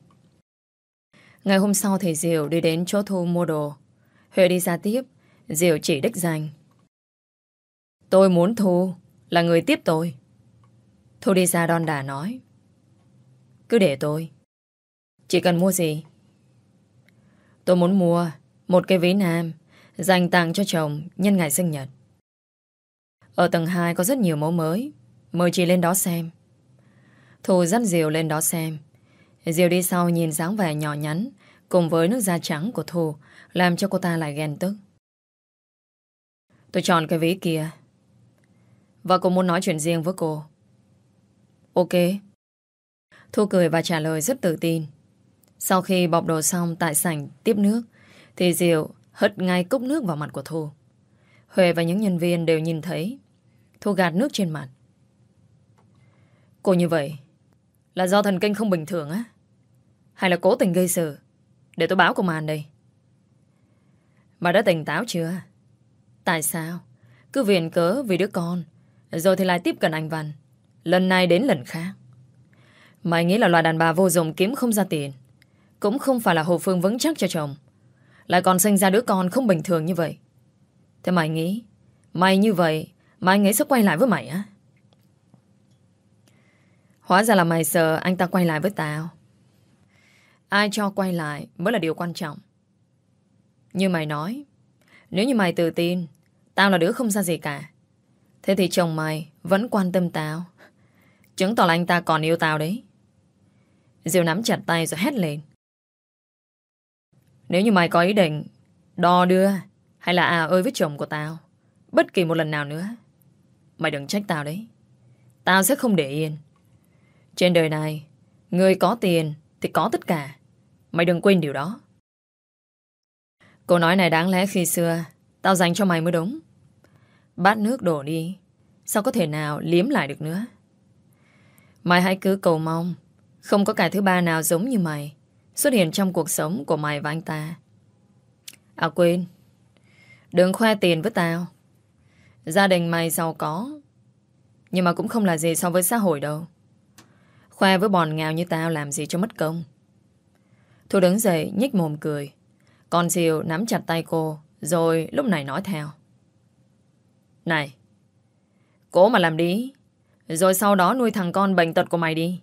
Ngày hôm sau thầy Diệu đi đến chỗ Thu mua đồ. Huệ đi ra tiếp Diệu chỉ đích danh Tôi muốn Thu Là người tiếp tôi Thu đi ra đòn đà nói Cứ để tôi Chỉ cần mua gì Tôi muốn mua một cái ví nam Dành tặng cho chồng nhân ngày sinh nhật. Ở tầng 2 có rất nhiều mẫu mới. Mời chị lên đó xem. Thu dắt Diều lên đó xem. Diều đi sau nhìn dáng vẻ nhỏ nhắn cùng với nước da trắng của Thu làm cho cô ta lại ghen tức. Tôi chọn cái ví kia. Và cô muốn nói chuyện riêng với cô. Ok. Thu cười và trả lời rất tự tin. Sau khi bọc đồ xong tại sảnh tiếp nước, thì Diệu hất ngay cốc nước vào mặt của Thu. Huệ và những nhân viên đều nhìn thấy. Thu gạt nước trên mặt. Cô như vậy là do thần kinh không bình thường á? Hay là cố tình gây sự? Để tôi báo công an đây. Mà đã tỉnh táo chưa? Tại sao? Cứ viện cớ vì đứa con. Rồi thì lại tiếp cận anh Văn. Lần này đến lần khác. Mày nghĩ là loại đàn bà vô dụng kiếm không ra tiền. Cũng không phải là hồ phương vững chắc cho chồng. Lại còn sinh ra đứa con không bình thường như vậy. Thế mày nghĩ, Mày như vậy Mà anh ấy sẽ quay lại với mày á? Hóa ra là mày sợ anh ta quay lại với tao. Ai cho quay lại mới là điều quan trọng. Như mày nói, Nếu như mày tự tin, Tao là đứa không ra gì cả. Thế thì chồng mày vẫn quan tâm tao. Chứng tỏ là anh ta còn yêu tao đấy. Diêu nắm chặt tay rồi hét lên. Nếu như mày có ý định Đo đưa Hay là à ơi với chồng của tao Bất kỳ một lần nào nữa, Mày đừng trách tao đấy. Tao sẽ không để yên. Trên đời này, Người có tiền thì có tất cả. Mày đừng quên điều đó. Câu nói này đáng lẽ khi xưa, Tao dành cho mày mới đúng. Bát nước đổ đi, Sao có thể nào liếm lại được nữa? Mày hãy cứ cầu mong, Không có cái thứ ba nào giống như mày, Xuất hiện trong cuộc sống của mày và anh ta. À quên. Đừng khoe tiền với tao. Gia đình mày giàu có, Nhưng mà cũng không là gì so với xã hội đâu. Khoe với bọn nghèo như tao làm gì cho mất công. Thu đứng dậy nhích mồm cười con Diệu nắm chặt tay cô, Rồi lúc này nói theo. Này, Cố mà làm đi, Rồi sau đó nuôi thằng con bệnh tật của mày đi.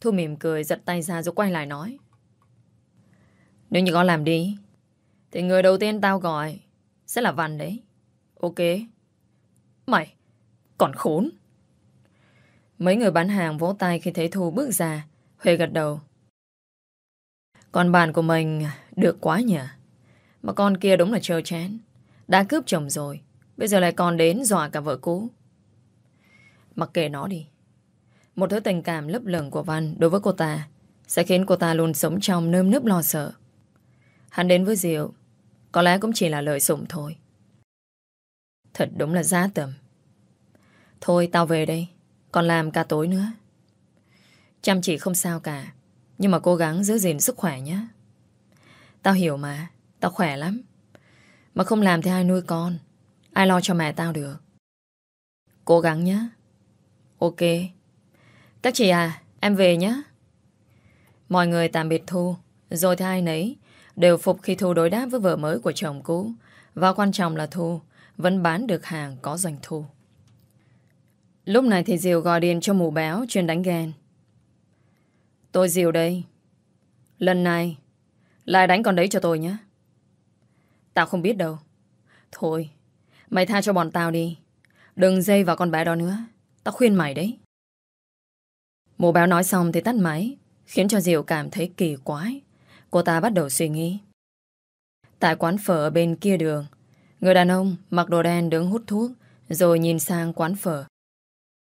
Thu mỉm cười giật tay ra rồi quay lại nói. Nếu như con làm đi, Thì người đầu tiên tao gọi Sẽ là Văn đấy. Ok. Mày, Còn khốn. Mấy người bán hàng vỗ tay khi thấy Thu bước ra, Huệ gật đầu. Con bạn của mình được quá nhỉ. Mà con kia đúng là trơ chén Đã cướp chồng rồi, Bây giờ lại còn đến dọa cả vợ cũ. Mặc kệ nó đi. Một thứ tình cảm lấp lửng của Văn Đối với cô ta Sẽ khiến cô ta luôn sống trong nơm nớp lo sợ. Hắn đến với Diệu, Có lẽ cũng chỉ là lợi dụng thôi. Thật đúng là giá tầm. Thôi, tao về đây, Còn làm cả tối nữa. Chăm chỉ không sao cả, Nhưng mà cố gắng giữ gìn sức khỏe nhé. Tao hiểu mà, Tao khỏe lắm. Mà không làm thì ai nuôi con? Ai lo cho mẹ tao được? Cố gắng nhé Ok. Các chị à em về nhé Mọi người tạm biệt Thu, Rồi thì ai nấy Đều phục khi Thu đối đáp với vợ mới của chồng cũ. Và quan trọng là Thu Vẫn bán được hàng có doanh thu. Lúc này thì diều gọi điện cho mù béo Chuyên đánh ghen. Tôi diều đây. Lần này lại đánh con đấy cho tôi nhé. Tao không biết đâu. Thôi, Mày tha cho bọn tao đi. Đừng dây vào con bé đó nữa. Tao khuyên mày đấy. Mù béo nói xong thì tắt máy, Khiến cho Diệu cảm thấy kỳ quái. Cô ta bắt đầu suy nghĩ. Tại quán phở ở bên kia đường, Người đàn ông mặc đồ đen đứng hút thuốc, Rồi nhìn sang quán phở.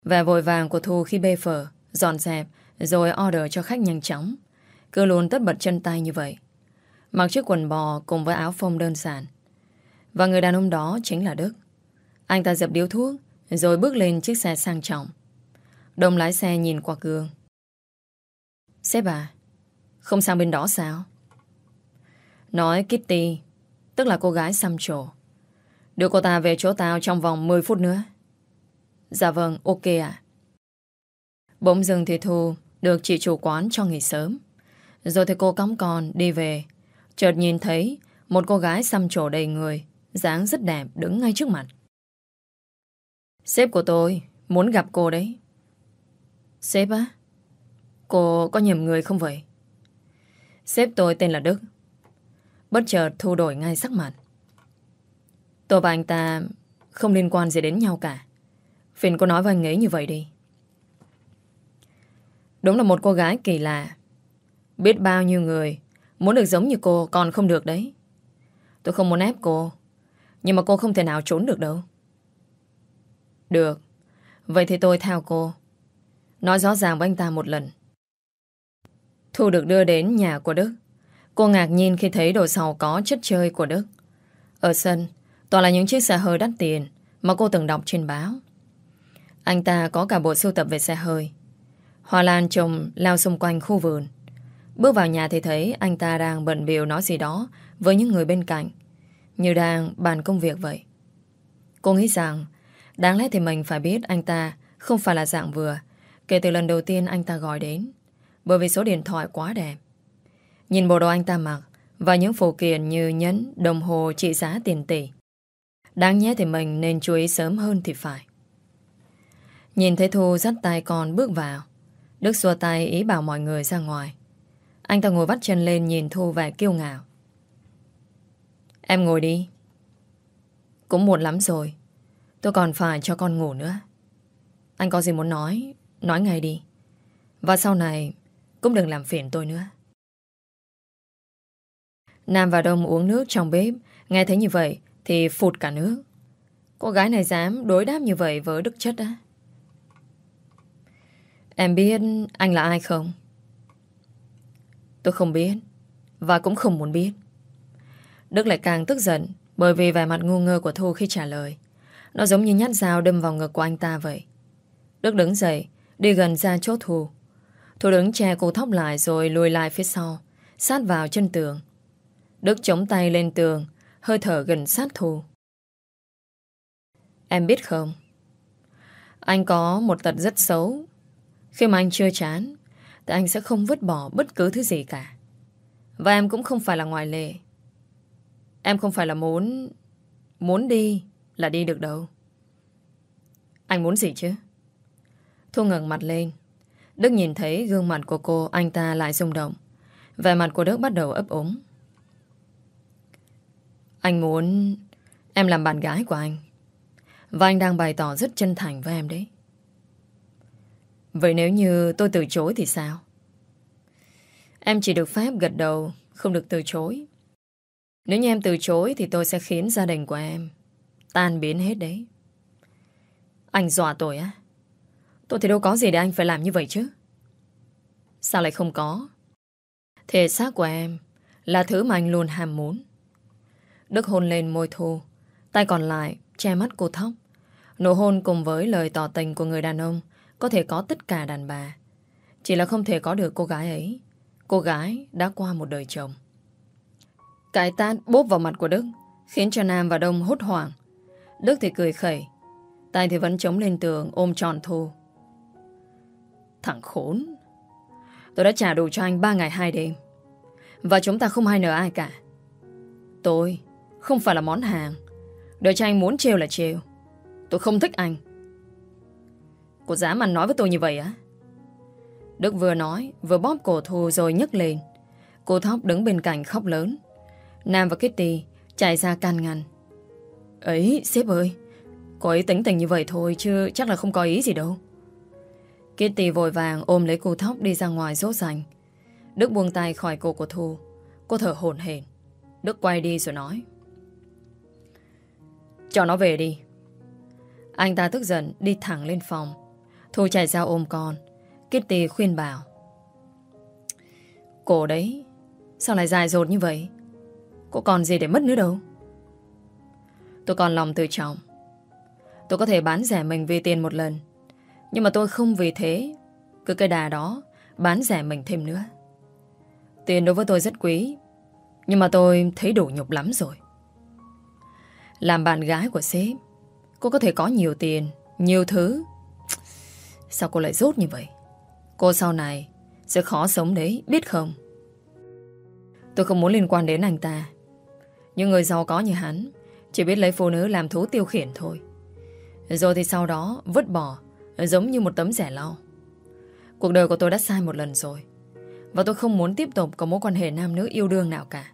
Vẻ vội vàng của Thu khi bê phở, Dọn dẹp, Rồi order cho khách nhanh chóng. Cứ luôn tất bật chân tay như vậy. Mặc chiếc quần bò cùng với áo phông đơn giản. Và người đàn ông đó chính là Đức. Anh ta dập điếu thuốc, Rồi bước lên chiếc xe sang trọng. Đông lái xe nhìn qua gương. Sếp à Không sang bên đó sao? Nói Kitty, Tức là cô gái xăm trổ. Đưa cô ta về chỗ tao trong vòng 10 phút nữa. Dạ vâng ok ạ. Bỗng dừng thì Thu Được chị chủ quán cho nghỉ sớm. Rồi thì cô cõng con đi về. Chợt nhìn thấy Một cô gái xăm trổ đầy người, dáng rất đẹp đứng ngay trước mặt. Sếp của tôi muốn gặp cô đấy. Sếp á? Cô có nhầm người không vậy? Sếp tôi tên là Đức. Bất chợt thu đổi ngay sắc mặt. Tôi và anh ta không liên quan gì đến nhau cả. Phiền cô nói với anh ấy như vậy đi. Đúng là một cô gái kỳ lạ. Biết bao nhiêu người muốn được giống như cô còn không được đấy. Tôi không muốn ép cô. Nhưng mà cô không thể nào trốn được đâu. Được. Vậy thì tôi theo cô. Nói rõ ràng với anh ta một lần. Thu được đưa đến nhà của Đức. Cô ngạc nhiên khi thấy đồ sầu có chất chơi của Đức. Ở sân, toàn là những chiếc xe hơi đắt tiền mà cô từng đọc trên báo. Anh ta có cả bộ sưu tập về xe hơi. Hoa Lan trồng lao xung quanh khu vườn. Bước vào nhà thì thấy anh ta đang bận biểu nói gì đó với những người bên cạnh. Như đang bàn công việc vậy. Cô nghĩ rằng đáng lẽ thì mình phải biết anh ta không phải là dạng vừa kể từ lần đầu tiên anh ta gọi đến. Bởi vì số điện thoại quá đẹp. Nhìn bộ đồ anh ta mặc và những phụ kiện như nhẫn, đồng hồ trị giá tiền tỷ. Đáng nhé thì mình nên chú ý sớm hơn thì phải. Nhìn thấy Thu dắt tay con bước vào. Đức xua tay ý bảo mọi người ra ngoài. Anh ta ngồi vắt chân lên nhìn Thu vẻ kiêu ngạo. Em ngồi đi. Cũng muộn lắm rồi. Tôi còn phải cho con ngủ nữa. Anh có gì muốn nói, nói ngay đi. Và sau này cũng đừng làm phiền tôi nữa. Nam và Đông uống nước trong bếp. Nghe thấy như vậy thì phụt cả nước. Cô gái này dám đối đáp như vậy với Đức Chất á. Em biết anh là ai không? Tôi không biết, Và cũng không muốn biết. Đức lại càng tức giận Bởi vì vẻ mặt ngu ngơ của Thu khi trả lời. Nó giống như nhát dao đâm vào ngực của anh ta vậy. Đức đứng dậy, Đi gần ra chốt Thu. Thu đứng che cô thóc lại rồi lùi lại phía sau, Sát vào chân tường. Đức chống tay lên tường, Hơi thở gần sát Thu. Em biết không? Anh có một tật rất xấu. Khi mà anh chưa chán thì anh sẽ không vứt bỏ bất cứ thứ gì cả. Và em cũng không phải là ngoại lệ. Em không phải là muốn... Muốn đi là đi được đâu. Anh muốn gì chứ? Thu ngẩng mặt lên. Đức nhìn thấy gương mặt của cô, anh ta lại rung động. Vẻ mặt của Đức bắt đầu ấp ống. Anh muốn em làm bạn gái của anh. Và anh đang bày tỏ rất chân thành với em đấy. Vậy nếu như tôi từ chối thì sao? Em chỉ được phép gật đầu, không được từ chối. Nếu như em từ chối thì tôi sẽ khiến gia đình của em tan biến hết đấy. Anh dọa tôi á? Tôi thì đâu có gì để anh phải làm như vậy chứ. Sao lại không có? Thể xác của em là thứ mà anh luôn ham muốn. Đức hôn lên môi thu, tay còn lại che mắt cô thóc. Nụ hôn cùng với lời tỏ tình của người đàn ông có thể có tất cả đàn bà. Chỉ là không thể có được cô gái ấy. Cô gái đã qua một đời chồng. Cái tát bốp vào mặt của Đức, khiến cho Nam và Đông hốt hoảng. Đức thì cười khẩy. Tay thì vẫn chống lên tường ôm tròn Thu. Thằng khốn. Tôi đã trả đủ cho anh ba ngày hai đêm. Và chúng ta không hay nợ ai cả. Tôi không phải là món hàng. Đợi cho anh muốn trêu là trêu. Tôi không thích anh. Cô dám ăn nói với tôi như vậy á? Đức vừa nói, vừa bóp cổ Thu rồi nhấc lên. Cô Thóc đứng bên cạnh khóc lớn. Nam và Kitty chạy ra can ngăn. Ấy, sếp ơi, cô ấy tính tình như vậy thôi chứ chắc là không có ý gì đâu. Kitty vội vàng ôm lấy cô Thóc đi ra ngoài rốt rành. Đức buông tay khỏi cô của Thu. Cô thở hổn hển. Đức quay đi rồi nói. Cho nó về đi. Anh ta tức giận đi thẳng lên phòng. Thu chạy ra ôm con. Kitty khuyên bảo. Cô đấy, sao lại dài dột như vậy? Cô còn gì để mất nữa đâu. Tôi còn lòng tự trọng. Tôi có thể bán rẻ mình vì tiền một lần. Nhưng mà tôi không vì thế cứ cái đà đó bán rẻ mình thêm nữa. Tiền đối với tôi rất quý. Nhưng mà tôi thấy đủ nhục lắm rồi. Làm bạn gái của sếp, cô có thể có nhiều tiền, nhiều thứ. Sao cô lại rốt như vậy? Cô sau này sẽ khó sống đấy, biết không? Tôi không muốn liên quan đến anh ta. Những người giàu có như hắn chỉ biết lấy phụ nữ làm thú tiêu khiển thôi. Rồi thì sau đó vứt bỏ giống như một tấm rẻ lau. Cuộc đời của tôi đã sai một lần rồi. Và tôi không muốn tiếp tục có mối quan hệ nam nữ yêu đương nào cả.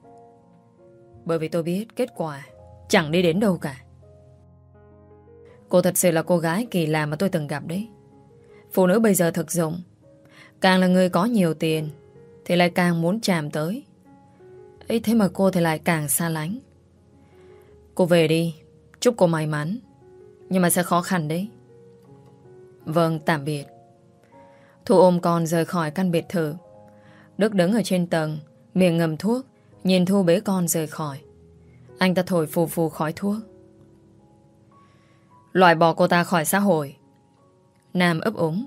Bởi vì tôi biết kết quả Chẳng đi đến đâu cả Cô thật sự là cô gái kỳ lạ mà tôi từng gặp đấy Phụ nữ bây giờ thực dụng. Càng là người có nhiều tiền, Thì lại càng muốn chạm tới. Ấy thế mà cô thì lại càng xa lánh. Cô về đi, Chúc cô may mắn. Nhưng mà sẽ khó khăn đấy. Vâng tạm biệt. Thu ôm con rời khỏi căn biệt thự. Đức đứng ở trên tầng, Miệng ngầm thuốc, Nhìn Thu bế con rời khỏi. Anh ta thổi phù phù khói thuốc. Loại bỏ cô ta khỏi xã hội. Nam ấp úng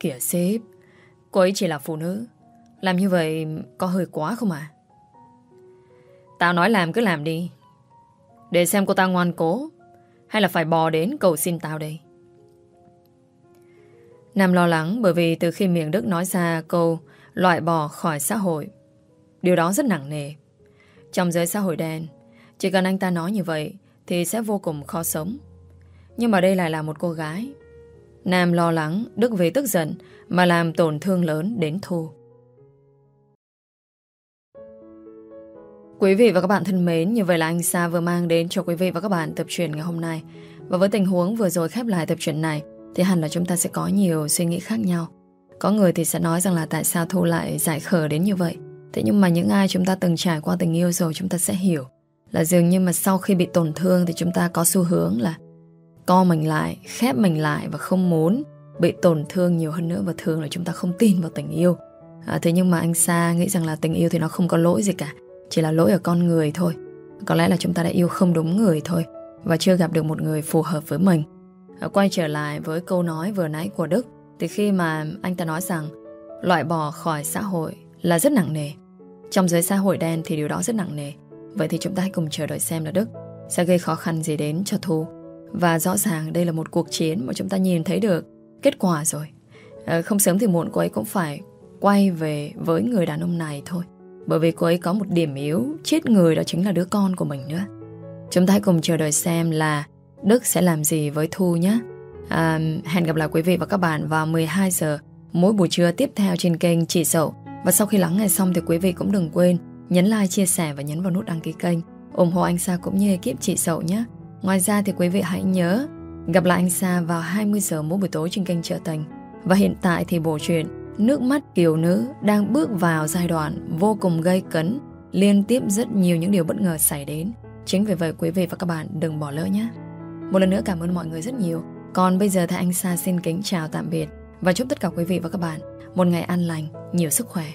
Kìa sếp Cô ấy chỉ là phụ nữ Làm như vậy có hơi quá không à Tao nói làm cứ làm đi Để xem cô ta ngoan cố Hay là phải bò đến cầu xin tao đây Nam lo lắng bởi vì từ khi miệng Đức nói ra câu loại bỏ khỏi xã hội, điều đó rất nặng nề. Trong giới xã hội đen, chỉ cần anh ta nói như vậy thì sẽ vô cùng khó sống. Nhưng mà đây lại là một cô gái. Nam lo lắng Đức về tức giận mà làm tổn thương lớn đến Thu. Quý vị và các bạn thân mến, như vậy là anh Sa vừa mang đến cho quý vị và các bạn tập truyện ngày hôm nay. Và với tình huống vừa rồi khép lại tập truyện này, thì hẳn là chúng ta sẽ có nhiều suy nghĩ khác nhau. Có người thì sẽ nói rằng là tại sao Thu lại giải khờ đến như vậy. Thế nhưng mà những ai chúng ta từng trải qua tình yêu rồi chúng ta sẽ hiểu là dường như mà sau khi bị tổn thương thì chúng ta có xu hướng là co mình lại, khép mình lại và không muốn bị tổn thương nhiều hơn nữa và thường là chúng ta không tin vào tình yêu. À, thế nhưng mà anh Sa nghĩ rằng là tình yêu thì nó không có lỗi gì cả, chỉ là lỗi ở con người thôi. Có lẽ là chúng ta đã yêu không đúng người thôi và chưa gặp được một người phù hợp với mình. À, quay trở lại với câu nói vừa nãy của Đức Thì khi mà anh ta nói rằng Loại bỏ khỏi xã hội là rất nặng nề Trong giới xã hội đen thì điều đó rất nặng nề Vậy thì chúng ta hãy cùng chờ đợi xem là Đức Sẽ gây khó khăn gì đến cho Thu và rõ ràng đây là một cuộc chiến Mà chúng ta nhìn thấy được kết quả rồi à, Không sớm thì muộn cô ấy cũng phải Quay về với người đàn ông này thôi Bởi vì cô ấy có một điểm yếu Chết người đó chính là đứa con của mình nữa Chúng ta hãy cùng chờ đợi xem là Đức sẽ làm gì với Thu nhé. À, hẹn gặp lại quý vị và các bạn vào 12 giờ mỗi buổi trưa tiếp theo trên kênh Chị Sậu. Và sau khi lắng nghe xong thì quý vị cũng đừng quên nhấn like, chia sẻ và nhấn vào nút đăng ký kênh ủng hộ anh Sa cũng như ekip Chị Sậu nhé. Ngoài ra thì quý vị hãy nhớ gặp lại anh Sa vào 20 giờ mỗi buổi tối trên kênh Trợ Tình. Và hiện tại thì bộ truyện Nước mắt kiều nữ đang bước vào giai đoạn vô cùng gây cấn liên tiếp rất nhiều những điều bất ngờ xảy đến. Chính vì vậy quý vị và các bạn đừng bỏ lỡ nhé. Một lần nữa cảm ơn mọi người rất nhiều Còn bây giờ thì anh Sa xin kính chào tạm biệt Và chúc tất cả quý vị và các bạn Một ngày an lành, nhiều sức khỏe